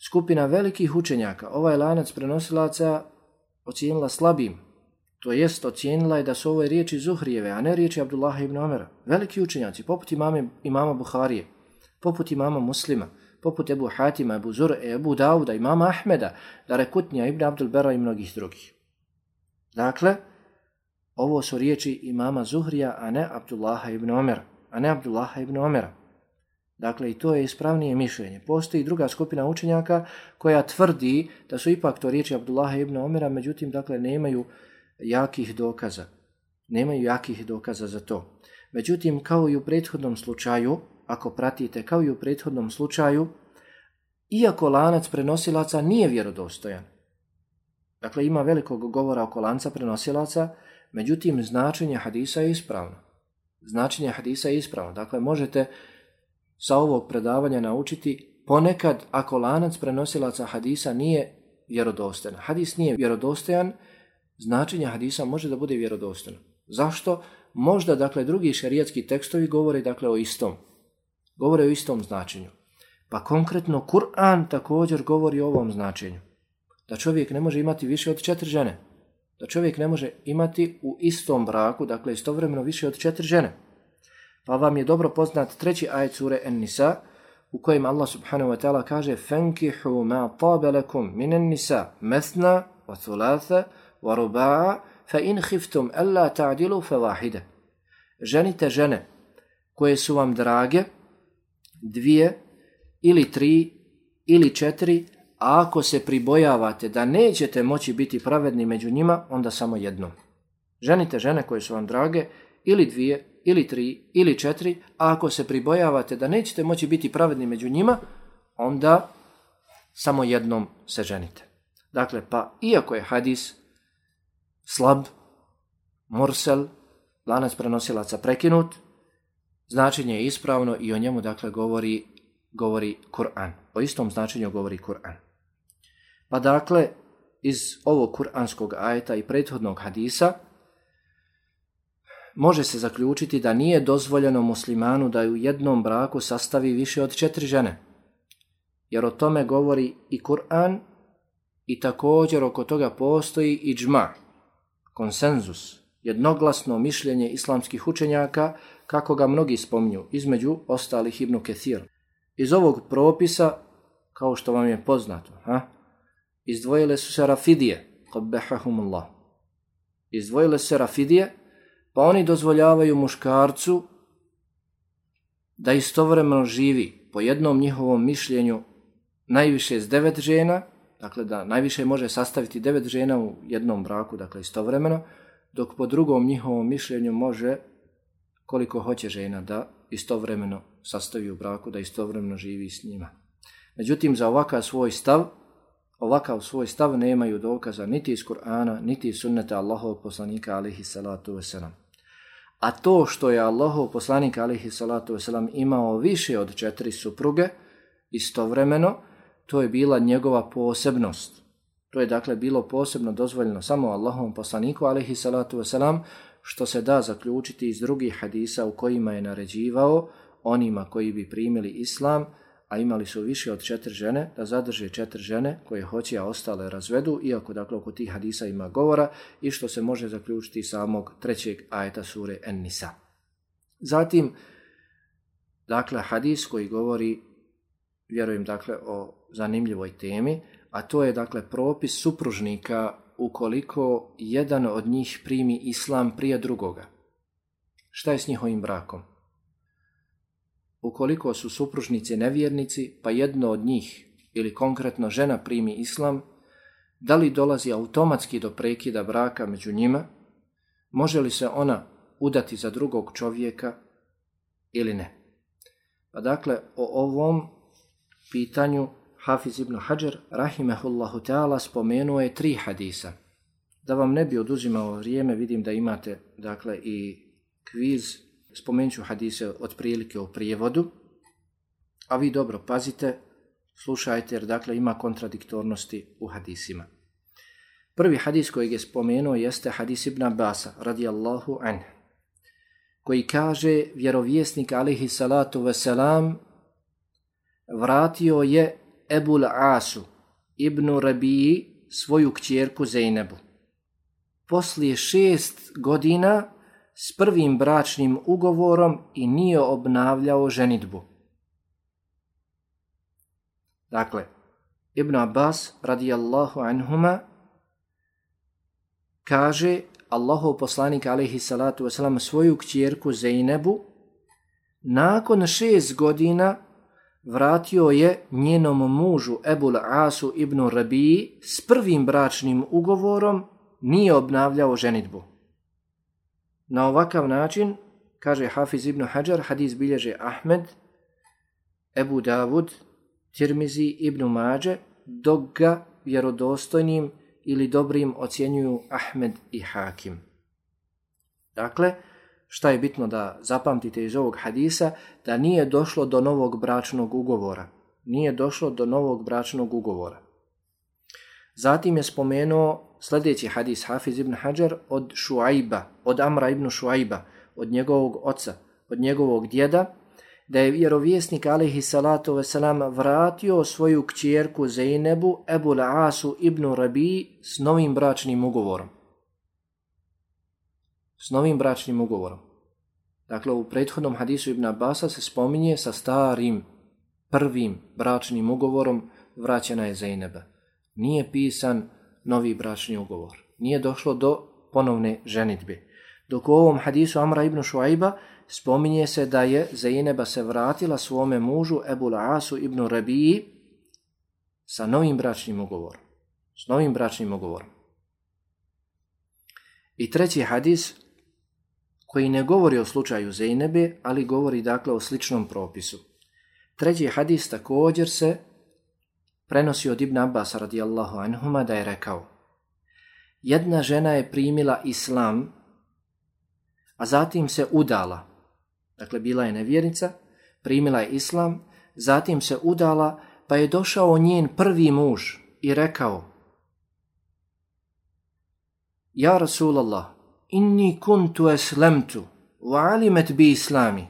skupina velikih učenjaka, ovaj lanac prenosilaca ocijenila slabim, to jest ocijenila je da su ove riječi Zuhrijeve, a ne riječi Abdullah ibn Omera. Veliki učenjaci, poput imame, imama Buharije, poput imama Muslima, poput Ebu Hatima, Ebu Zur, Ebu Dauda, imama Ahmeda, Darekutnija, Ibn Abdul Bera i mnogih drugih. Dakle, ovo su riječi imama Zuhrija, a ne Abdullaha ibn Omera, a ne Abdullaha ibn Omera. Dakle, i to je ispravnije mišljenje. Postoji druga skupina učenjaka koja tvrdi da su ipak to riječi Abdullaha ibn Omera, međutim, dakle, nemaju jakih dokaza. Nemaju jakih dokaza za to. Međutim, kao i u prethodnom slučaju, ako pratite, kao i u prethodnom slučaju, iako lanac prenosilaca nije vjerodostojan. Dakle, ima velikog govora oko lanca prenosilaca, međutim, značenje hadisa je ispravno. Značenje hadisa je ispravno. Dakle, možete sa ovog predavanja naučiti ponekad ako lanac prenosilaca hadisa nije vjerodostojan. Hadis nije vjerodostojan, značenje hadisa može da bude vjerodostojno. Zašto? Možda, dakle, drugi šarijatski tekstovi govore, dakle, o istom Govore o istom značenju. Pa konkretno, Kur'an također govori o ovom značenju. Da čovjek ne može imati više od četiri žene. Da čovjek ne može imati u istom braku, dakle, istovremeno više od četiri žene. Pa vam je dobro poznat treći ajet sure En-Nisa, u kojem Allah subhanahu wa ta'ala kaže فَنْكِحُوا مَا طَابَ لَكُمْ مِنَ النِّسَا مَثْنَا وَثُلَاثَ وَرُبَاعَ فَإِنْ خِفْتُمْ أَلَّا تَعْدِلُوا فَوَاحِدَ Ženite žene koje su vam drage, dvije ili tri ili četiri, a ako se pribojavate da nećete moći biti pravedni među njima, onda samo jednom. Ženite žene koje su vam drage, ili dvije, ili tri, ili četiri, a ako se pribojavate da nećete moći biti pravedni među njima, onda samo jednom se ženite. Dakle, pa iako je hadis slab, morsel, lanac prenosilaca prekinut, značenje je ispravno i o njemu dakle govori govori Kur'an. O istom značenju govori Kur'an. Pa dakle, iz ovog kuranskog ajeta i prethodnog hadisa, može se zaključiti da nije dozvoljeno muslimanu da u jednom braku sastavi više od četiri žene. Jer o tome govori i Kur'an i također oko toga postoji i džma, konsenzus, jednoglasno mišljenje islamskih učenjaka kako ga mnogi spominju, između ostalih Ibnu Kethir. Iz ovog propisa, kao što vam je poznato, ha, izdvojile su se rafidije, qabbahahumullah. Izdvojile su se rafidije, pa oni dozvoljavaju muškarcu da istovremeno živi po jednom njihovom mišljenju najviše s devet žena, dakle da najviše može sastaviti devet žena u jednom braku, dakle istovremeno, dok po drugom njihovom mišljenju može koliko hoće žena da istovremeno sastavi u braku, da istovremeno živi s njima. Međutim, za ovakav svoj stav, ovakav svoj stav nemaju dokaza niti iz Kur'ana, niti iz sunneta Allahov poslanika alihi salatu wasalam. A to što je Allahov poslanik alihi salatu wasalam imao više od četiri supruge istovremeno, to je bila njegova posebnost. To je dakle bilo posebno dozvoljeno samo Allahovom poslaniku alihi salatu wasalam, što se da zaključiti iz drugih hadisa u kojima je naređivao onima koji bi primili islam, a imali su više od četiri žene, da zadrže četiri žene koje hoće, a ostale razvedu, iako dakle oko tih hadisa ima govora, i što se može zaključiti samog trećeg ajeta sure En-Nisa. Zatim, dakle, hadis koji govori, vjerujem dakle, o zanimljivoj temi, a to je dakle propis supružnika ukoliko jedan od njih primi islam prije drugoga. Šta je s njihovim brakom? Ukoliko su supružnici nevjernici, pa jedno od njih ili konkretno žena primi islam, da li dolazi automatski do prekida braka među njima? Može li se ona udati za drugog čovjeka ili ne? Pa dakle, o ovom pitanju Hafiz ibn Hajar, rahimehullahu ta'ala, spomenuo je tri hadisa. Da vam ne bi oduzimao vrijeme, vidim da imate dakle i kviz, spomenut ću hadise od prilike u prijevodu, a vi dobro pazite, slušajte jer dakle ima kontradiktornosti u hadisima. Prvi hadis koji je spomenuo jeste hadis Ibn Abasa, radijallahu anhu, koji kaže vjerovjesnik alihi salatu veselam vratio je Ebul Asu ibn Rabiji svoju kćerku Zeynebu. Poslije šest godina s prvim bračnim ugovorom i nije obnavljao ženitbu. Dakle, Ibn Abbas radijallahu anhuma kaže Allahov poslanik alaihi salatu wasalam svoju kćerku Zeynebu nakon šest godina vratio je njenom mužu Ebul Asu ibn Rabiji s prvim bračnim ugovorom nije obnavljao ženitbu. Na ovakav način, kaže Hafiz ibn Hajar, hadis bilježe Ahmed, Ebu Davud, Tirmizi ibn Mađe, dok ga vjerodostojnim ili dobrim ocjenjuju Ahmed i Hakim. Dakle, šta je bitno da zapamtite iz ovog hadisa, da nije došlo do novog bračnog ugovora. Nije došlo do novog bračnog ugovora. Zatim je spomenuo sljedeći hadis Hafiz ibn Hajar od Šuajba, od Amra ibn Šuajba, od njegovog oca, od njegovog djeda, da je vjerovjesnik alaihi salatu wasalam vratio svoju kćerku Zeynebu Ebu Asu ibn Rabi s novim bračnim ugovorom. S novim bračnim ugovorom. Dakle, u prethodnom hadisu Ibn Abasa se spominje sa starim, prvim bračnim ugovorom vraćena je Zeyneba. Nije pisan novi bračni ugovor. Nije došlo do ponovne ženitbe. Dok u ovom hadisu Amra ibn Šuajba spominje se da je Zaineba se vratila svome mužu Ebu Asu ibn Rabiji sa novim bračnim ugovorom. S novim bračnim ugovorom. I treći hadis koji ne govori o slučaju Zejnebe, ali govori dakle o sličnom propisu. Treći hadis također se prenosi od Ibn Abbas radijallahu anhuma da je rekao Jedna žena je primila islam, a zatim se udala. Dakle, bila je nevjernica, primila je islam, zatim se udala, pa je došao njen prvi muž i rekao Ja Rasulallah, inni kuntu eslemtu, wa alimet bi islami.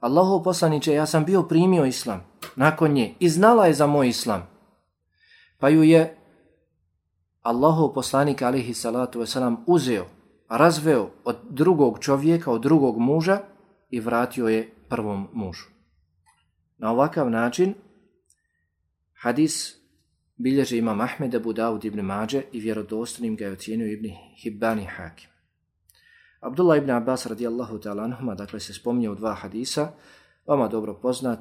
Allahu poslaniče, ja sam bio primio islam nakon nje i znala je za moj islam. Pa ju je Allahu poslanik alihi salatu wasalam uzeo, razveo od drugog čovjeka, od drugog muža i vratio je prvom mužu. Na ovakav način hadis bilježe imam Ahmed Abu Dawud ibn Mađe i vjerodostanim ga je ocijenio ibn Hibbani Hakim. Abdullah ibn Abbas radijallahu ta'ala anhuma, dakle se spominje u dva hadisa, vama dobro poznat,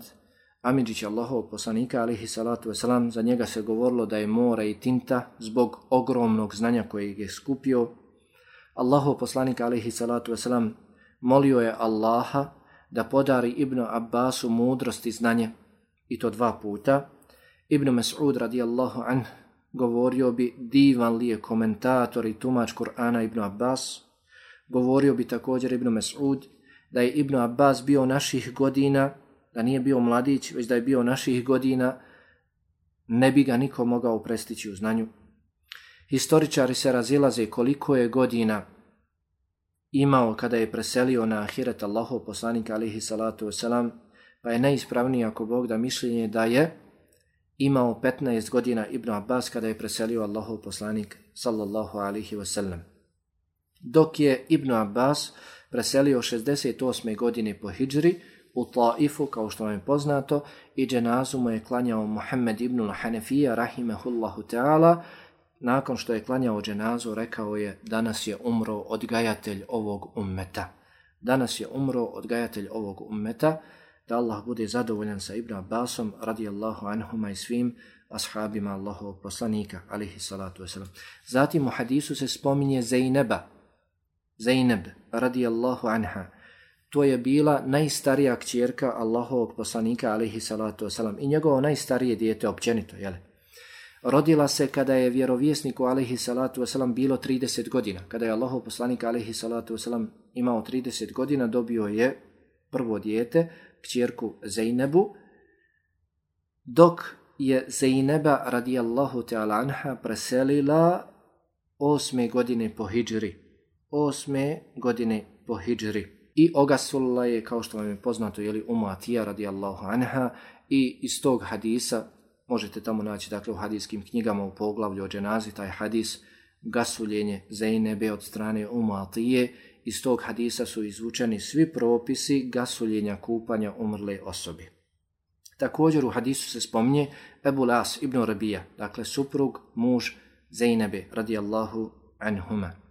Amidžić Allahov poslanika, alihi salatu wasalam, za njega se govorilo da je mora i tinta zbog ogromnog znanja koje je skupio. Allahov poslanik, alihi salatu wasalam, molio je Allaha da podari Ibnu Abbasu mudrost i znanje, i to dva puta. Ibn Mas'ud radijallahu anh govorio bi divan li je komentator i tumač Kur'ana Ibnu Abbas. Govorio bi također Ibn Mas'ud da je Ibn Abbas bio naših godina, da nije bio mladić, već da je bio naših godina, ne bi ga niko mogao prestići u znanju. Historičari se razilaze koliko je godina imao kada je preselio na ahiret Allahov poslanika alihi salatu wasalam, pa je neispravniji ako Bog da mišljenje da je imao 15 godina Ibn Abbas kada je preselio Allahov poslanik sallallahu alihi wasalam. Dok je Ibn Abbas preselio 68. godine po Hidžri u Taifu, kao što vam je poznato, i dženazu mu je klanjao Muhammed ibn Hanefija, rahimehullahu ta'ala, nakon što je klanjao dženazu, rekao je, danas je umro odgajatelj ovog ummeta. Danas je umro odgajatelj ovog ummeta, da Allah bude zadovoljan sa Ibn Abbasom, radijallahu anhuma i svim ashabima Allahovog poslanika, alihi salatu wasalam. Zatim u hadisu se spominje Zeyneba, Zainab radijallahu anha, to je bila najstarija kćerka Allahovog poslanika alaihi salatu wasalam i njegovo najstarije dijete općenito, jel? Rodila se kada je vjerovjesniku alaihi salatu wasalam bilo 30 godina. Kada je Allahov poslanik alaihi salatu wasalam imao 30 godina, dobio je prvo dijete, kćerku Zainebu, dok je Zaineba radijallahu ta'ala anha preselila osme godine po hijđri. Osme godine po hijđri. I Ogasulla je, kao što vam je poznato, jeli Umatija radijallahu anha i iz tog hadisa, možete tamo naći dakle, u hadijskim knjigama u poglavlju o dženazi, taj hadis, gasuljenje Zejnebe od strane Umatije, iz tog hadisa su izvučeni svi propisi gasuljenja kupanja umrle osobi. Također u hadisu se spominje Ebu Las ibn Rabija, dakle suprug, muž Zejnebe radijallahu anhuma.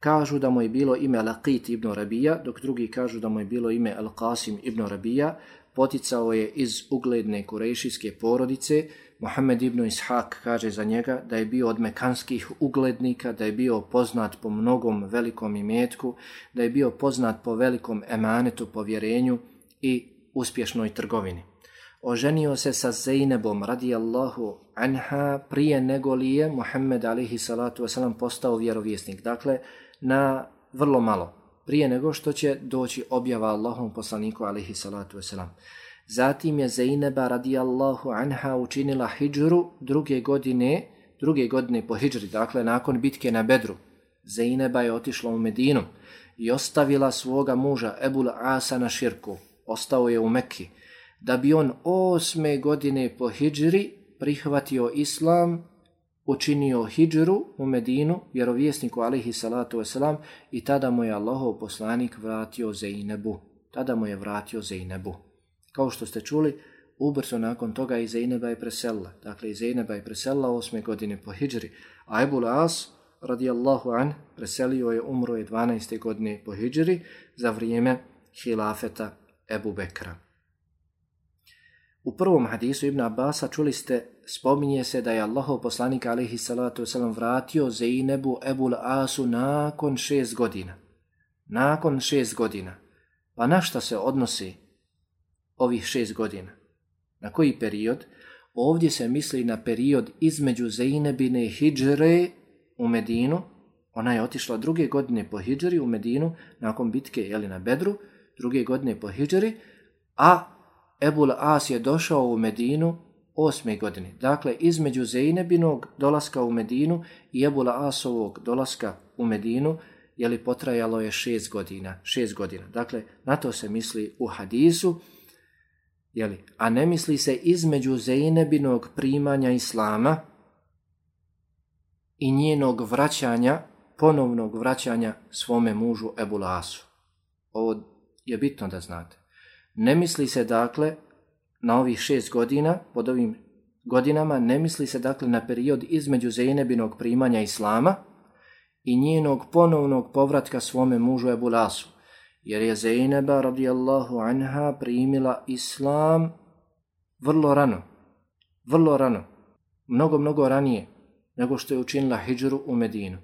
Kažu da mu je bilo ime Laqit ibn Rabija, dok drugi kažu da mu je bilo ime Al-Qasim ibn Rabija, poticao je iz ugledne kurejšijske porodice, Muhammed ibn Ishaq kaže za njega da je bio od mekanskih uglednika, da je bio poznat po mnogom velikom imetku, da je bio poznat po velikom emanetu, povjerenju i uspješnoj trgovini. Oženio se sa Zeynebom radijallahu anha prije nego li je Muhammed alihi salatu wasalam postao vjerovjesnik. Dakle, na vrlo malo, prije nego što će doći objava Allahom poslaniku alaihi salatu wasalam. Zatim je Zeyneba radijallahu anha učinila hijđru druge godine, druge godine po hijđri, dakle nakon bitke na Bedru. Zeyneba je otišla u Medinu i ostavila svoga muža Ebul Asa na širku. Ostao je u Mekki. Da bi on osme godine po hijđri prihvatio islam, učinio hijđru u Medinu, vjerovjesniku alihi salatu wasalam, i tada mu je Allahov poslanik vratio Zeynebu. Tada mu je vratio Zeynebu. Kao što ste čuli, ubrzo nakon toga i Zejneba je preselila. Dakle, i Zejneba je preselila osme godine po hijđri. A Ebu As, radijallahu an, preselio je, umro je 12. godine po hijđri za vrijeme hilafeta Ebu Bekra. U prvom hadisu Ibn Abasa čuli ste, spominje se da je Allahov poslanik alaihi salatu wasalam vratio Zeynebu Ebul Asu nakon šest godina. Nakon šest godina. Pa na šta se odnosi ovih šest godina. Na koji period? Ovdje se misli na period između Zeinebine Hidžre u Medinu. Ona je otišla druge godine po Hidžri u Medinu nakon bitke jeli, na Bedru, druge godine po Hidžri, a Ebul As je došao u Medinu osme godine. Dakle, između Zeinebinog dolaska u Medinu i Ebula Asovog dolaska u Medinu, je li potrajalo je šest godina. Šest godina. Dakle, na to se misli u hadisu, Jeli? A ne misli se između Zeinebinog primanja Islama i njenog vraćanja, ponovnog vraćanja svome mužu Ebulasu. Ovo je bitno da znate. Ne misli se dakle na ovih šest godina, pod ovim godinama, ne misli se dakle na period između Zeynebinog primanja Islama i njenog ponovnog povratka svome mužu Ebu Lasu jer je Zeyneba radijallahu anha primila islam vrlo rano, vrlo rano, mnogo, mnogo ranije nego što je učinila hijđru u Medinu.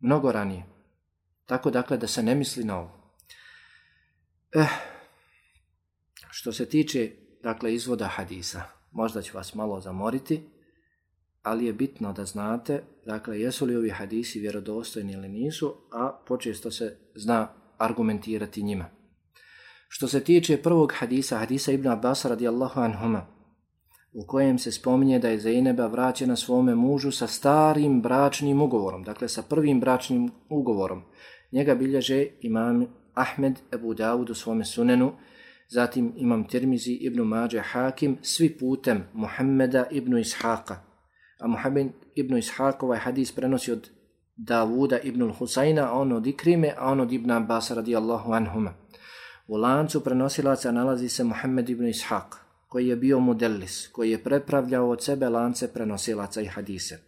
Mnogo ranije. Tako dakle da se ne misli na ovo. Eh, što se tiče dakle izvoda hadisa, možda ću vas malo zamoriti, ali je bitno da znate, dakle, jesu li ovi hadisi vjerodostojni ili nisu, a počesto se zna argumentirati njima. Što se tiče prvog hadisa, hadisa Ibn Abbas radijallahu anhuma, u kojem se spominje da je Zaineba vraćena svome mužu sa starim bračnim ugovorom, dakle sa prvim bračnim ugovorom. Njega bilježe imam Ahmed Ebu Dawud u svome sunenu, zatim imam Tirmizi ibn Mađe Hakim, svi putem Muhammeda ibn Ishaqa. A Muhammed ibn Ishaq ovaj hadis prenosi od Davuda ibn Husayna, on od Ikrime, a on od Ibn Abbas radijallahu anhuma. U lancu prenosilaca nalazi se Muhammed ibn Ishaq, koji je bio modelis, koji je prepravljao od sebe lance prenosilaca i hadise.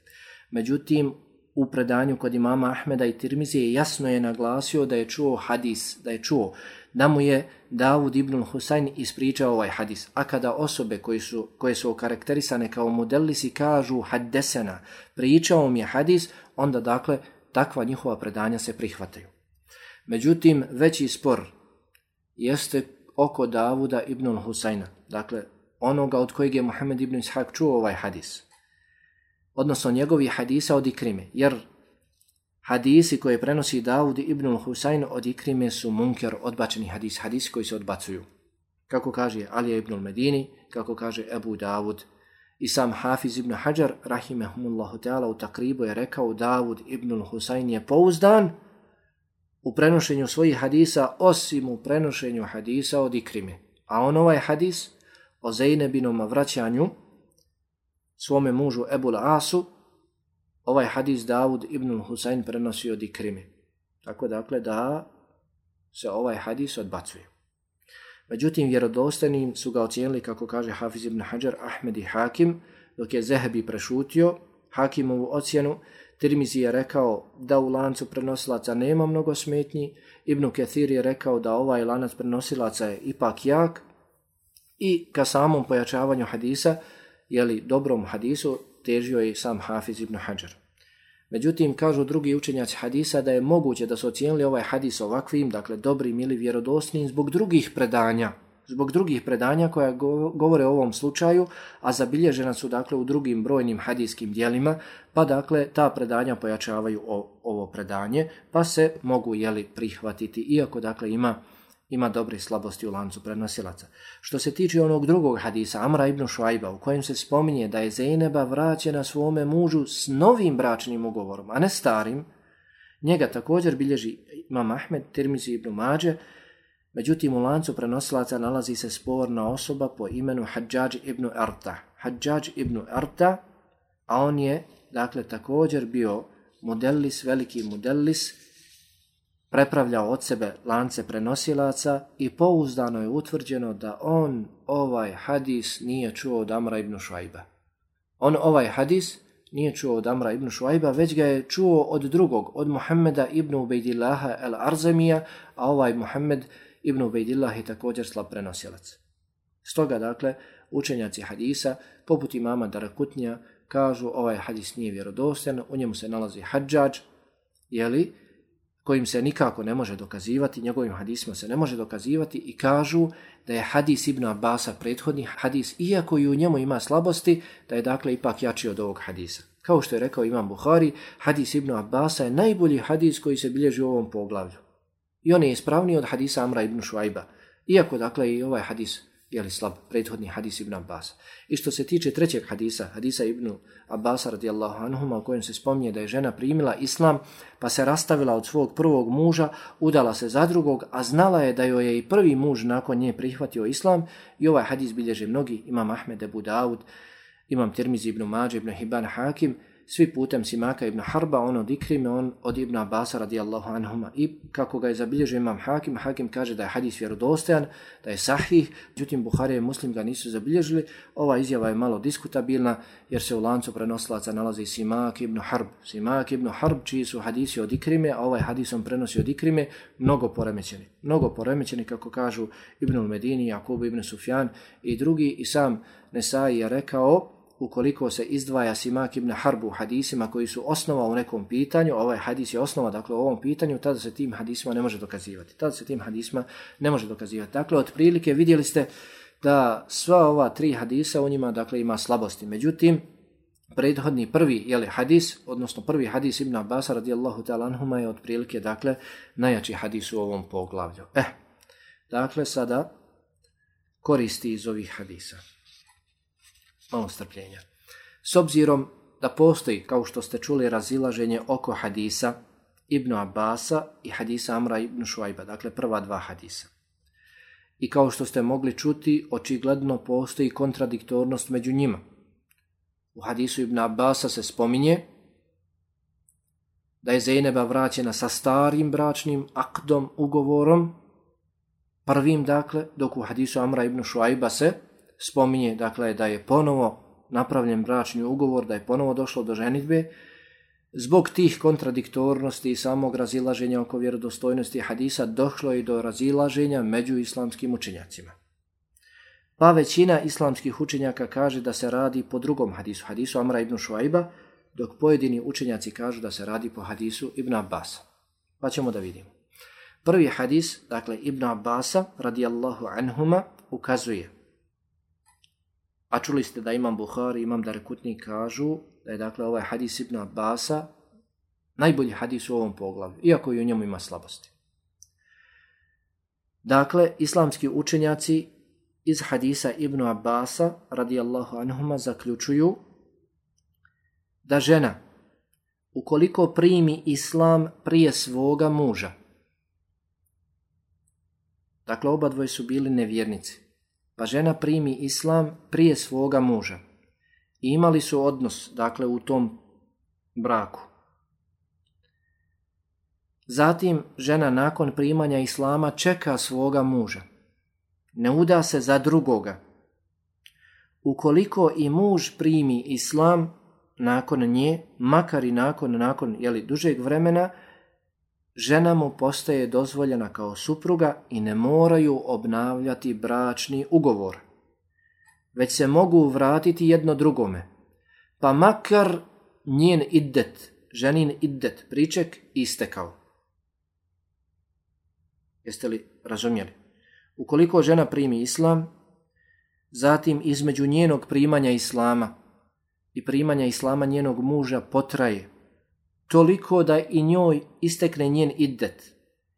Međutim, u predanju kod imama Ahmeda i Tirmizije jasno je naglasio da je čuo hadis, da je čuo da mu je Davud ibn Husayn ispričao ovaj hadis. A kada osobe koji su, koje su okarakterisane kao modelisi kažu haddesena, pričao mi je hadis, onda dakle takva njihova predanja se prihvataju. Međutim, veći spor jeste oko Davuda ibn Husayna, dakle onoga od kojeg je Muhammed ibn Ishaq čuo ovaj hadis. Odnosno njegovi hadisa od Ikrime, jer hadisi koje prenosi Davud ibn Husayn od Ikrime su munker odbačeni hadis, hadisi koji se odbacuju. Kako kaže Alija ibn Medini, kako kaže Ebu Davud I sam Hafiz ibn Hajar, rahimehumullahu ta'ala, u takribu je rekao Davud ibn Husayn je pouzdan u prenošenju svojih hadisa, osim u prenošenju hadisa od Ikrime. A on ovaj hadis o Zeynebinom vraćanju svome mužu Ebul Asu, ovaj hadis Davud ibn Husayn prenosi od Ikrime. Tako dakle da se ovaj hadis odbacuje. Međutim, vjerodostanim su ga ocijenili, kako kaže Hafiz ibn Hajar, Ahmed i Hakim, dok je Zehebi prešutio Hakimovu ocjenu, Tirmizi je rekao da u lancu prenosilaca nema mnogo smetnji, Ibn Kathir je rekao da ovaj lanac prenosilaca je ipak jak i ka samom pojačavanju hadisa, jeli dobrom hadisu, težio je sam Hafiz ibn Hajar. Međutim, kažu drugi učenjaci hadisa da je moguće da su ocijenili ovaj hadis ovakvim, dakle dobrim ili vjerodosnim, zbog drugih predanja, zbog drugih predanja koja govore o ovom slučaju, a zabilježena su dakle u drugim brojnim hadijskim dijelima, pa dakle ta predanja pojačavaju ovo predanje, pa se mogu jeli prihvatiti, iako dakle ima ima dobre slabosti u lancu prenosilaca. Što se tiče onog drugog hadisa, Amra ibn Šuajba, u kojem se spominje da je Zeyneba vraćena svome mužu s novim bračnim ugovorom, a ne starim, njega također bilježi Imam Ahmed, Tirmizi ibn Mađe, međutim u lancu prenosilaca nalazi se sporna osoba po imenu Hadžađ ibn Arta. Hadžađ ibn Arta, a on je, dakle, također bio modellis, veliki modellis, prepravljao od sebe lance prenosilaca i pouzdano je utvrđeno da on ovaj hadis nije čuo od Amra ibn Šuajba. On ovaj hadis nije čuo od Amra ibn Šuajba, već ga je čuo od drugog, od Muhammeda ibn Ubejdillaha el Arzemija, a ovaj Muhammed ibn Ubejdillah je također slab prenosilac. Stoga, dakle, učenjaci hadisa, poput imama Darakutnija, kažu ovaj hadis nije vjerodostan, u njemu se nalazi hađađ, jeli, kojim se nikako ne može dokazivati, njegovim hadisima se ne može dokazivati i kažu da je hadis Ibn Abasa prethodni hadis, iako i u njemu ima slabosti, da je dakle ipak jači od ovog hadisa. Kao što je rekao Imam Buhari, hadis Ibn Abasa je najbolji hadis koji se bilježi u ovom poglavlju. I on je ispravniji od hadisa Amra ibn Šuajba. Iako dakle i ovaj hadis je li slab prethodni hadis Ibn Abbas. I što se tiče trećeg hadisa, hadisa Ibn Abbas radijallahu anhuma u kojem se spominje da je žena primila islam pa se rastavila od svog prvog muža, udala se za drugog, a znala je da joj je i prvi muž nakon nje prihvatio islam i ovaj hadis bilježe mnogi, imam Ahmed Ebu Dawud, imam Tirmizi ibn Mađe ibn Hibban Hakim, svi putem Simaka ibn Harba, on od Ikrime, on od Ibn Abbas radijallahu anhuma. I kako ga je zabilježio imam Hakim, Hakim kaže da je hadis vjerodostojan, da je sahih, međutim Buhari i Muslim ga nisu zabilježili. Ova izjava je malo diskutabilna jer se u lancu prenoslaca nalazi Simak ibn Harb. Simak ibn Harb čiji su hadisi od Ikrime, a ovaj hadis on prenosi od Ikrime, mnogo poremećeni. Mnogo poremećeni kako kažu Ibn Medini, Jakub ibn Sufjan i drugi i sam Nesai je rekao ukoliko se izdvaja Simak ibn Harbu u hadisima koji su osnova u nekom pitanju, ovaj hadis je osnova dakle u ovom pitanju, tada se tim hadisima ne može dokazivati. Tada se tim hadisima ne može dokazivati. Dakle, otprilike vidjeli ste da sva ova tri hadisa u njima dakle ima slabosti. Međutim, prethodni prvi je li hadis, odnosno prvi hadis Ibn Abbas radijallahu ta'ala anhuma je otprilike dakle najjači hadis u ovom poglavlju. Eh, dakle sada koristi iz ovih hadisa malo strpljenja. S obzirom da postoji, kao što ste čuli, razilaženje oko hadisa Ibn Abasa i hadisa Amra ibn Šuajba, dakle prva dva hadisa. I kao što ste mogli čuti, očigledno postoji kontradiktornost među njima. U hadisu Ibn Abasa se spominje da je Zeyneba vraćena sa starim bračnim akdom, ugovorom, prvim dakle, dok u hadisu Amra ibn Šuajba se spominje dakle da je ponovo napravljen bračni ugovor, da je ponovo došlo do ženitbe, zbog tih kontradiktornosti i samog razilaženja oko vjerodostojnosti hadisa došlo je do razilaženja među islamskim učenjacima. Pa većina islamskih učenjaka kaže da se radi po drugom hadisu, hadisu Amra ibn Šuajba, dok pojedini učenjaci kažu da se radi po hadisu Ibn Abbas. Pa ćemo da vidimo. Prvi hadis, dakle Ibn Abbasa, radijallahu anhuma, ukazuje A čuli ste da imam Buhari, imam Darekutni kažu da je dakle ovaj hadis Ibn Abbasa najbolji hadis u ovom poglavlju, iako i u njemu ima slabosti. Dakle, islamski učenjaci iz hadisa Ibn Abbasa radijallahu anhuma zaključuju da žena ukoliko primi islam prije svoga muža dakle oba dvoje su bili nevjernici pa žena primi islam prije svoga muža i imali su odnos dakle u tom braku Zatim žena nakon primanja islama čeka svoga muža. Ne uda se za drugoga. Ukoliko i muž primi islam nakon nje, makar i nakon, nakon jeli, dužeg vremena, žena mu postaje dozvoljena kao supruga i ne moraju obnavljati bračni ugovor. Već se mogu vratiti jedno drugome. Pa makar njen iddet, ženin iddet, priček, istekao. Jeste li razumjeli? Ukoliko žena primi islam, zatim između njenog primanja islama i primanja islama njenog muža potraje toliko da i njoj istekne njen iddet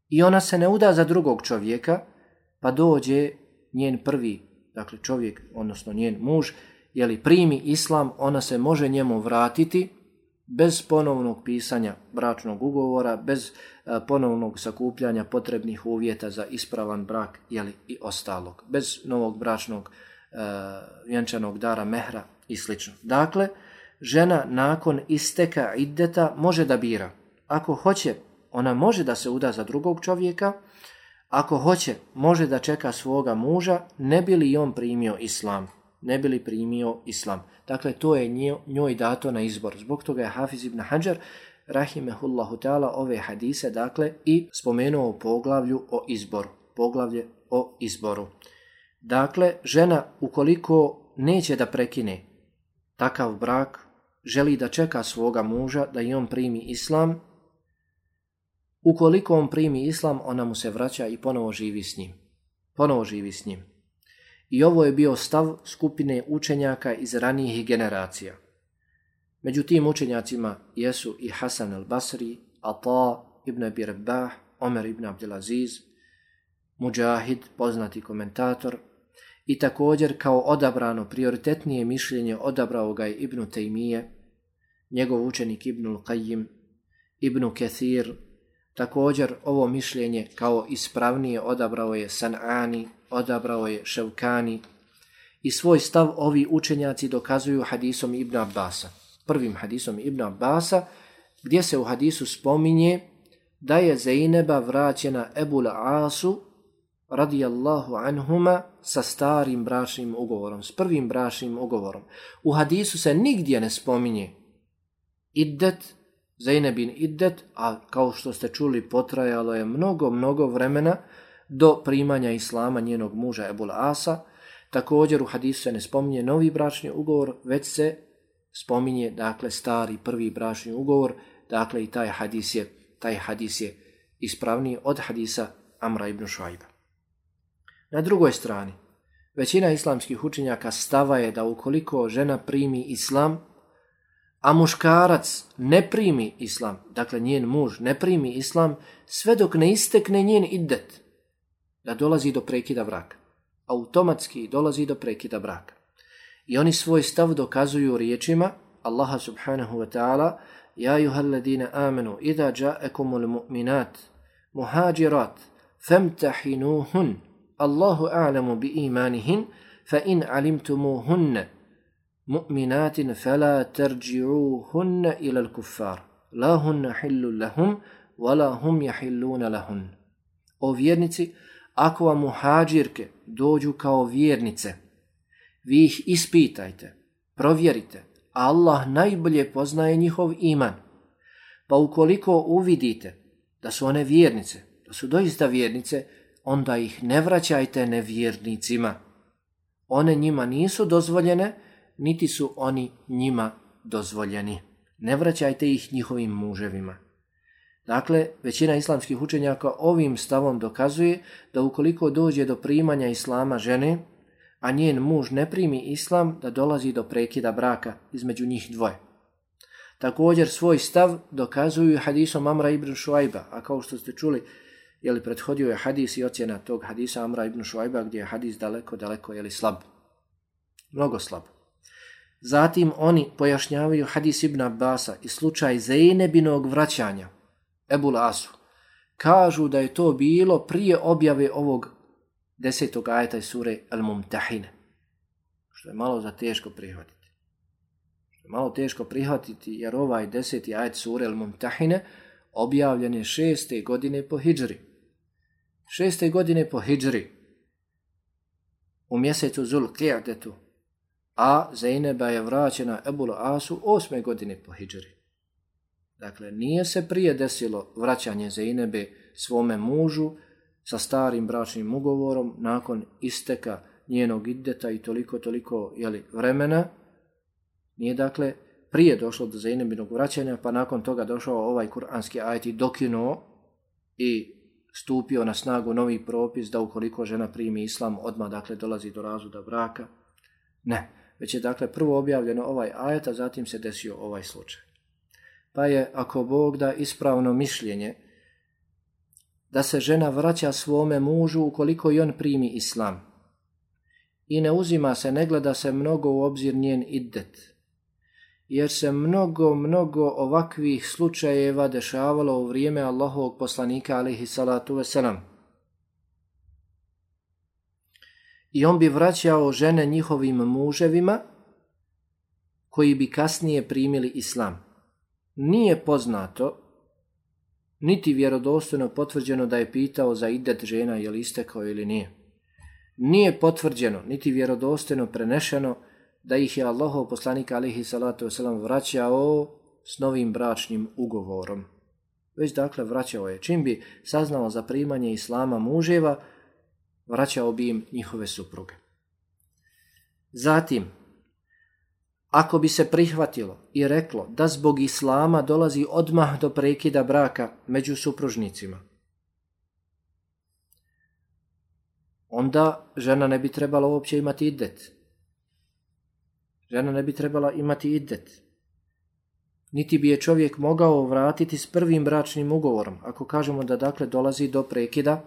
i ona se ne uda za drugog čovjeka, pa dođe njen prvi, dakle čovjek, odnosno njen muž, jeli primi islam, ona se može njemu vratiti bez ponovnog pisanja bračnog ugovora, bez e, ponovnog sakupljanja potrebnih uvjeta za ispravan brak jeli, i ostalog, bez novog bračnog e, vjenčanog dara mehra i sl. Dakle, žena nakon isteka iddeta može da bira. Ako hoće, ona može da se uda za drugog čovjeka, ako hoće, može da čeka svoga muža, ne bi li on primio islam ne bi li primio islam. Dakle, to je njoj dato na izbor. Zbog toga je Hafiz ibn Hajar, rahimehullahu ta'ala, ove hadise, dakle, i spomenuo u poglavlju o izboru. Poglavlje o izboru. Dakle, žena, ukoliko neće da prekine takav brak, želi da čeka svoga muža da i on primi islam, ukoliko on primi islam, ona mu se vraća i ponovo živi s njim. Ponovo živi s njim. I ovo je bio stav skupine učenjaka iz ranijih generacija. Među tim učenjacima jesu i Hasan al-Basri, Ata ibn Abi Rabbah, Omer ibn Abdelaziz, Mujahid, poznati komentator, i također kao odabrano prioritetnije mišljenje odabrao ga je Ibn Tejmije, njegov učenik Ibn Qayyim, Ibn Kathir, također ovo mišljenje kao ispravnije odabrao je San'ani, odabrao je Ševkani i svoj stav ovi učenjaci dokazuju hadisom Ibn Abbasa. Prvim hadisom Ibn Abbasa gdje se u hadisu spominje da je Zaineba vraćena Ebul Asu radijallahu anhuma sa starim brašnim ugovorom, s prvim brašnim ugovorom. U hadisu se nigdje ne spominje iddet, Zainabin iddet, a kao što ste čuli potrajalo je mnogo, mnogo vremena, do primanja islama njenog muža Ebul Asa. Također u hadisu se ne spominje novi bračni ugovor, već se spominje dakle stari prvi bračni ugovor, dakle i taj hadis je, taj hadis je ispravniji od hadisa Amra ibn Šuajba. Na drugoj strani, većina islamskih učenjaka stava je da ukoliko žena primi islam, a muškarac ne primi islam, dakle njen muž ne primi islam, sve dok ne istekne njen idet, da dolazi do prekida braka. Automatski dolazi do prekida braka. I oni svoj stav dokazuju riječima Allaha subhanahu wa ta'ala Ja juhal ladina amenu idha ja'ekumul mu'minat muhađirat femtahinuhun Allahu a'lamu bi imanihin fa in alimtumuhunne mu'minatin fala terđi'uhunne ila l-kuffar la hunna hillu lahum wala hum jahilluna lahun. O vjernici, ako vam muhađirke dođu kao vjernice, vi ih ispitajte, provjerite, Allah najbolje poznaje njihov iman. Pa ukoliko uvidite da su one vjernice, da su doista vjernice, onda ih ne vraćajte nevjernicima. One njima nisu dozvoljene, niti su oni njima dozvoljeni. Ne vraćajte ih njihovim muževima. Dakle, većina islamskih učenjaka ovim stavom dokazuje da ukoliko dođe do primanja islama žene, a njen muž ne primi islam, da dolazi do prekida braka između njih dvoje. Također svoj stav dokazuju hadisom Amra ibn Šuajba, a kao što ste čuli, jeli prethodio je hadis i ocjena tog hadisa Amra ibn Šuajba gdje je hadis daleko, daleko, jeli slab. Mnogo slab. Zatim oni pojašnjavaju hadis ibn Abbasa i slučaj Zeynebinog vraćanja Ebul Asu. Kažu da je to bilo prije objave ovog desetog ajeta iz sure Al-Mumtahine. Što je malo za teško prihvatiti. Što je malo teško prihvatiti jer ovaj deseti ajet sure Al-Mumtahine objavljen je šeste godine po Hidžri. Šeste godine po hijđri. U mjesecu Zul Qi'detu. A Zaineba je vraćena Ebul Asu osme godine po hijđri. Dakle, nije se prije desilo vraćanje Zainebe svome mužu, sa starim bračnim ugovorom nakon isteka njenog ideta i toliko, toliko jeli, vremena. Nije dakle prije došlo do Zeynebinog vraćanja, pa nakon toga došao ovaj kuranski ajet i dokinuo i stupio na snagu novi propis da ukoliko žena primi islam, odmah dakle dolazi do razuda braka. Ne, već je dakle prvo objavljeno ovaj ajet, a zatim se desio ovaj slučaj. Pa je, ako Bog da ispravno mišljenje, da se žena vraća svome mužu ukoliko i on primi islam. I ne uzima se, ne gleda se mnogo u obzir njen iddet. Jer se mnogo, mnogo ovakvih slučajeva dešavalo u vrijeme Allahovog poslanika alihi salatu veselam. I on bi vraćao žene njihovim muževima koji bi kasnije primili islam. Nije poznato niti vjerodostojno potvrđeno da je pitao za idet žena je li istekao ili nije. Nije potvrđeno, niti vjerodostojno prenešeno da ih je Allahov poslanik alihi salatu wasalam vraćao s novim bračnim ugovorom. Već dakle vraćao je. Čim bi saznao za primanje islama muževa, vraćao bi im njihove supruge. Zatim, Ako bi se prihvatilo i reklo da zbog islama dolazi odmah do prekida braka među supružnicima, onda žena ne bi trebala uopće imati idet. Žena ne bi trebala imati idet. Niti bi je čovjek mogao vratiti s prvim bračnim ugovorom, ako kažemo da dakle dolazi do prekida,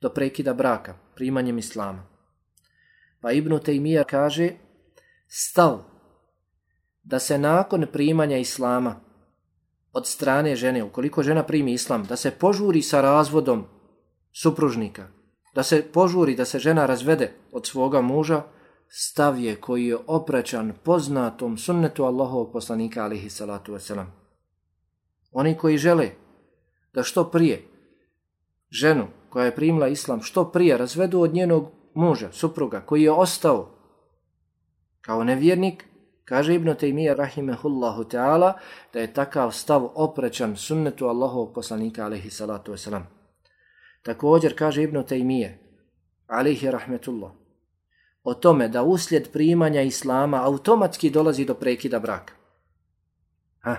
do prekida braka, primanjem islama. Pa Ibn Tejmija kaže, stav da se nakon primanja islama od strane žene, ukoliko žena primi islam, da se požuri sa razvodom supružnika, da se požuri, da se žena razvede od svoga muža, stav je koji je opraćan poznatom sunnetu Allahovog poslanika alihi salatu wasalam. Oni koji žele da što prije ženu koja je primila islam što prije razvedu od njenog muža, supruga, koji je ostao kao nevjernik, Kaže Ibn Taymiyyah rahimehullahu ta'ala da je takav stav oprečan sunnetu Allahovog poslanika alihi salatu wasalam. Također kaže Ibn Taymiyyah alihi rahmetullah o tome da uslijed primanja Islama automatski dolazi do prekida braka. Ha,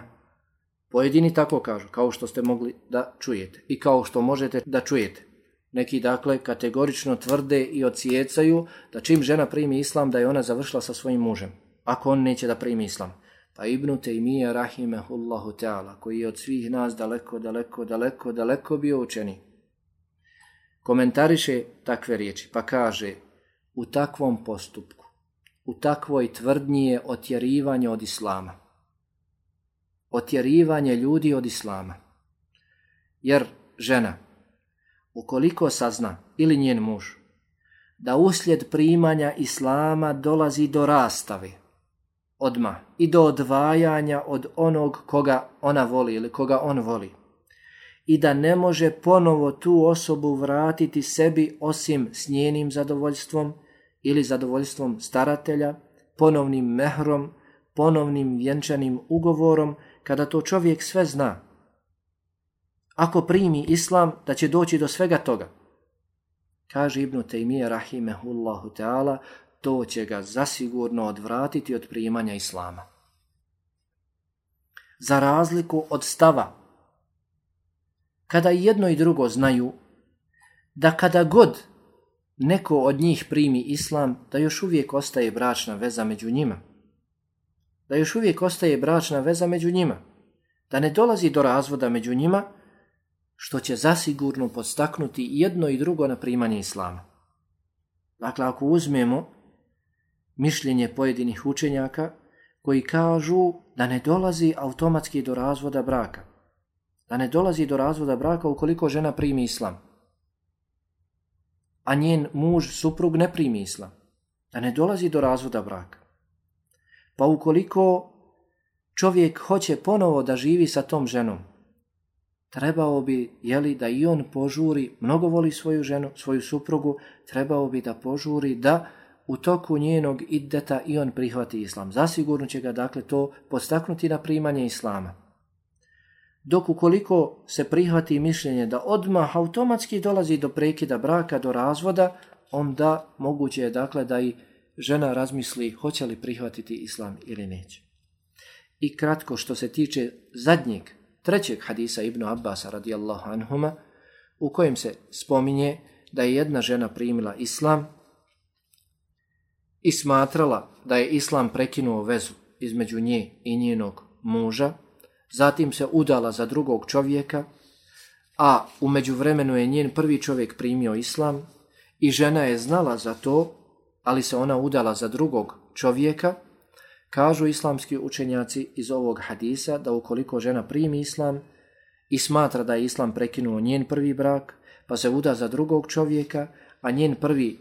pojedini tako kažu, kao što ste mogli da čujete i kao što možete da čujete. Neki dakle kategorično tvrde i ocijecaju da čim žena primi Islam da je ona završila sa svojim mužem ako on neće da primi islam. Pa Ibn Taymiyyah rahimehullahu ta'ala, koji je od svih nas daleko, daleko, daleko, daleko bio učeni, komentariše takve riječi, pa kaže, u takvom postupku, u takvoj tvrdnji je otjerivanje od islama. Otjerivanje ljudi od islama. Jer žena, ukoliko sazna, ili njen muž, da uslijed primanja islama dolazi do rastave, odma i do odvajanja od onog koga ona voli ili koga on voli. I da ne može ponovo tu osobu vratiti sebi osim s njenim zadovoljstvom ili zadovoljstvom staratelja, ponovnim mehrom, ponovnim vjenčanim ugovorom, kada to čovjek sve zna. Ako primi islam, da će doći do svega toga. Kaže Ibnu Tejmije Rahimehullahu Teala, to će ga zasigurno odvratiti od primanja islama. Za razliku od stava, kada jedno i drugo znaju da kada god neko od njih primi islam, da još uvijek ostaje bračna veza među njima. Da još uvijek ostaje bračna veza među njima. Da ne dolazi do razvoda među njima, što će zasigurno podstaknuti jedno i drugo na primanje islama. Dakle, ako uzmemo mišljenje pojedinih učenjaka koji kažu da ne dolazi automatski do razvoda braka, da ne dolazi do razvoda braka ukoliko žena primi islam, a njen muž, suprug ne primi islam, da ne dolazi do razvoda braka. Pa ukoliko čovjek hoće ponovo da živi sa tom ženom, trebao bi, jeli, da i on požuri, mnogo voli svoju ženu, svoju suprugu, trebao bi da požuri da u toku njenog iddeta i on prihvati islam. Zasigurno će ga, dakle, to postaknuti na primanje islama. Dok ukoliko se prihvati mišljenje da odmah automatski dolazi do prekida braka, do razvoda, onda moguće je, dakle, da i žena razmisli hoće li prihvatiti islam ili neće. I kratko što se tiče zadnjeg trećeg hadisa Ibn Abbas radijallahu anhuma, u kojem se spominje da je jedna žena primila islam i smatrala da je islam prekinuo vezu između nje i njenog muža, zatim se udala za drugog čovjeka, a umeđu vremenu je njen prvi čovjek primio islam i žena je znala za to, ali se ona udala za drugog čovjeka, Kažu islamski učenjaci iz ovog hadisa da ukoliko žena primi islam i smatra da je islam prekinuo njen prvi brak, pa se uda za drugog čovjeka, a njen prvi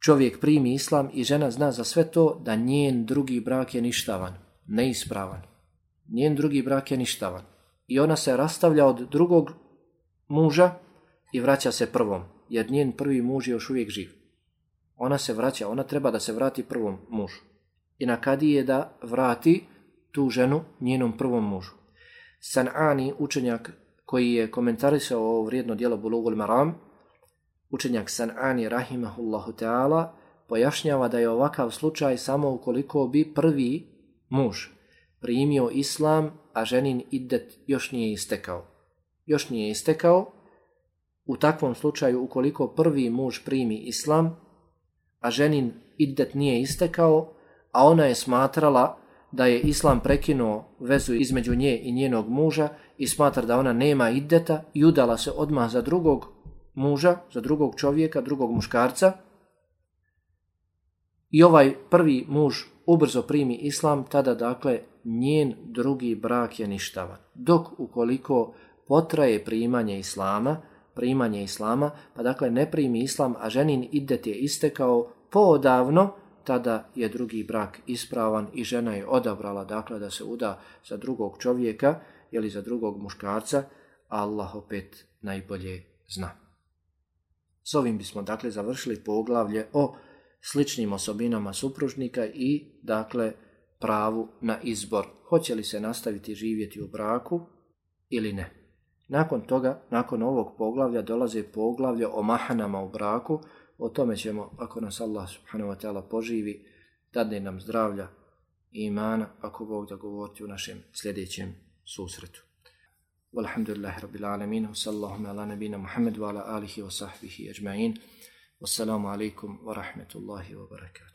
čovjek primi islam i žena zna za sve to da njen drugi brak je ništavan, neispravan. Njen drugi brak je ništavan. I ona se rastavlja od drugog muža i vraća se prvom, jer njen prvi muž je još uvijek živ. Ona se vraća, ona treba da se vrati prvom mužu i na kadi je da vrati tu ženu njenom prvom mužu. San'ani, učenjak koji je komentarisao ovo vrijedno dijelo Bulugul Maram, učenjak San'ani, rahimahullahu ta'ala, pojašnjava da je ovakav slučaj samo ukoliko bi prvi muž primio islam, a ženin idet još nije istekao. Još nije istekao, u takvom slučaju ukoliko prvi muž primi islam, a ženin idet nije istekao, a ona je smatrala da je islam prekinuo vezu između nje i njenog muža i smatra da ona nema iddeta i udala se odmah za drugog muža, za drugog čovjeka, drugog muškarca. I ovaj prvi muž ubrzo primi islam, tada dakle njen drugi brak je ništavan. Dok ukoliko potraje primanje islama, primanje islama, pa dakle ne primi islam, a ženin idet je istekao poodavno, tada je drugi brak ispravan i žena je odabrala dakle da se uda za drugog čovjeka ili za drugog muškarca, Allah opet najbolje zna. S ovim bismo dakle završili poglavlje o sličnim osobinama supružnika i dakle pravu na izbor. Hoće li se nastaviti živjeti u braku ili ne. Nakon toga, nakon ovog poglavlja, dolaze poglavlje o mahanama u braku, O tome ćemo, ako nas Allah subhanahu wa ta'ala poživi, dadne nam zdravlja i imana, ako Bog da govoriti u našem sljedećem susretu. Walhamdulillahi rabbil alamin, wa sallahu ala nabina Muhammedu, wa ala alihi wa sahbihi ajma'in. Wassalamu alaikum wa rahmetullahi wa barakatuh.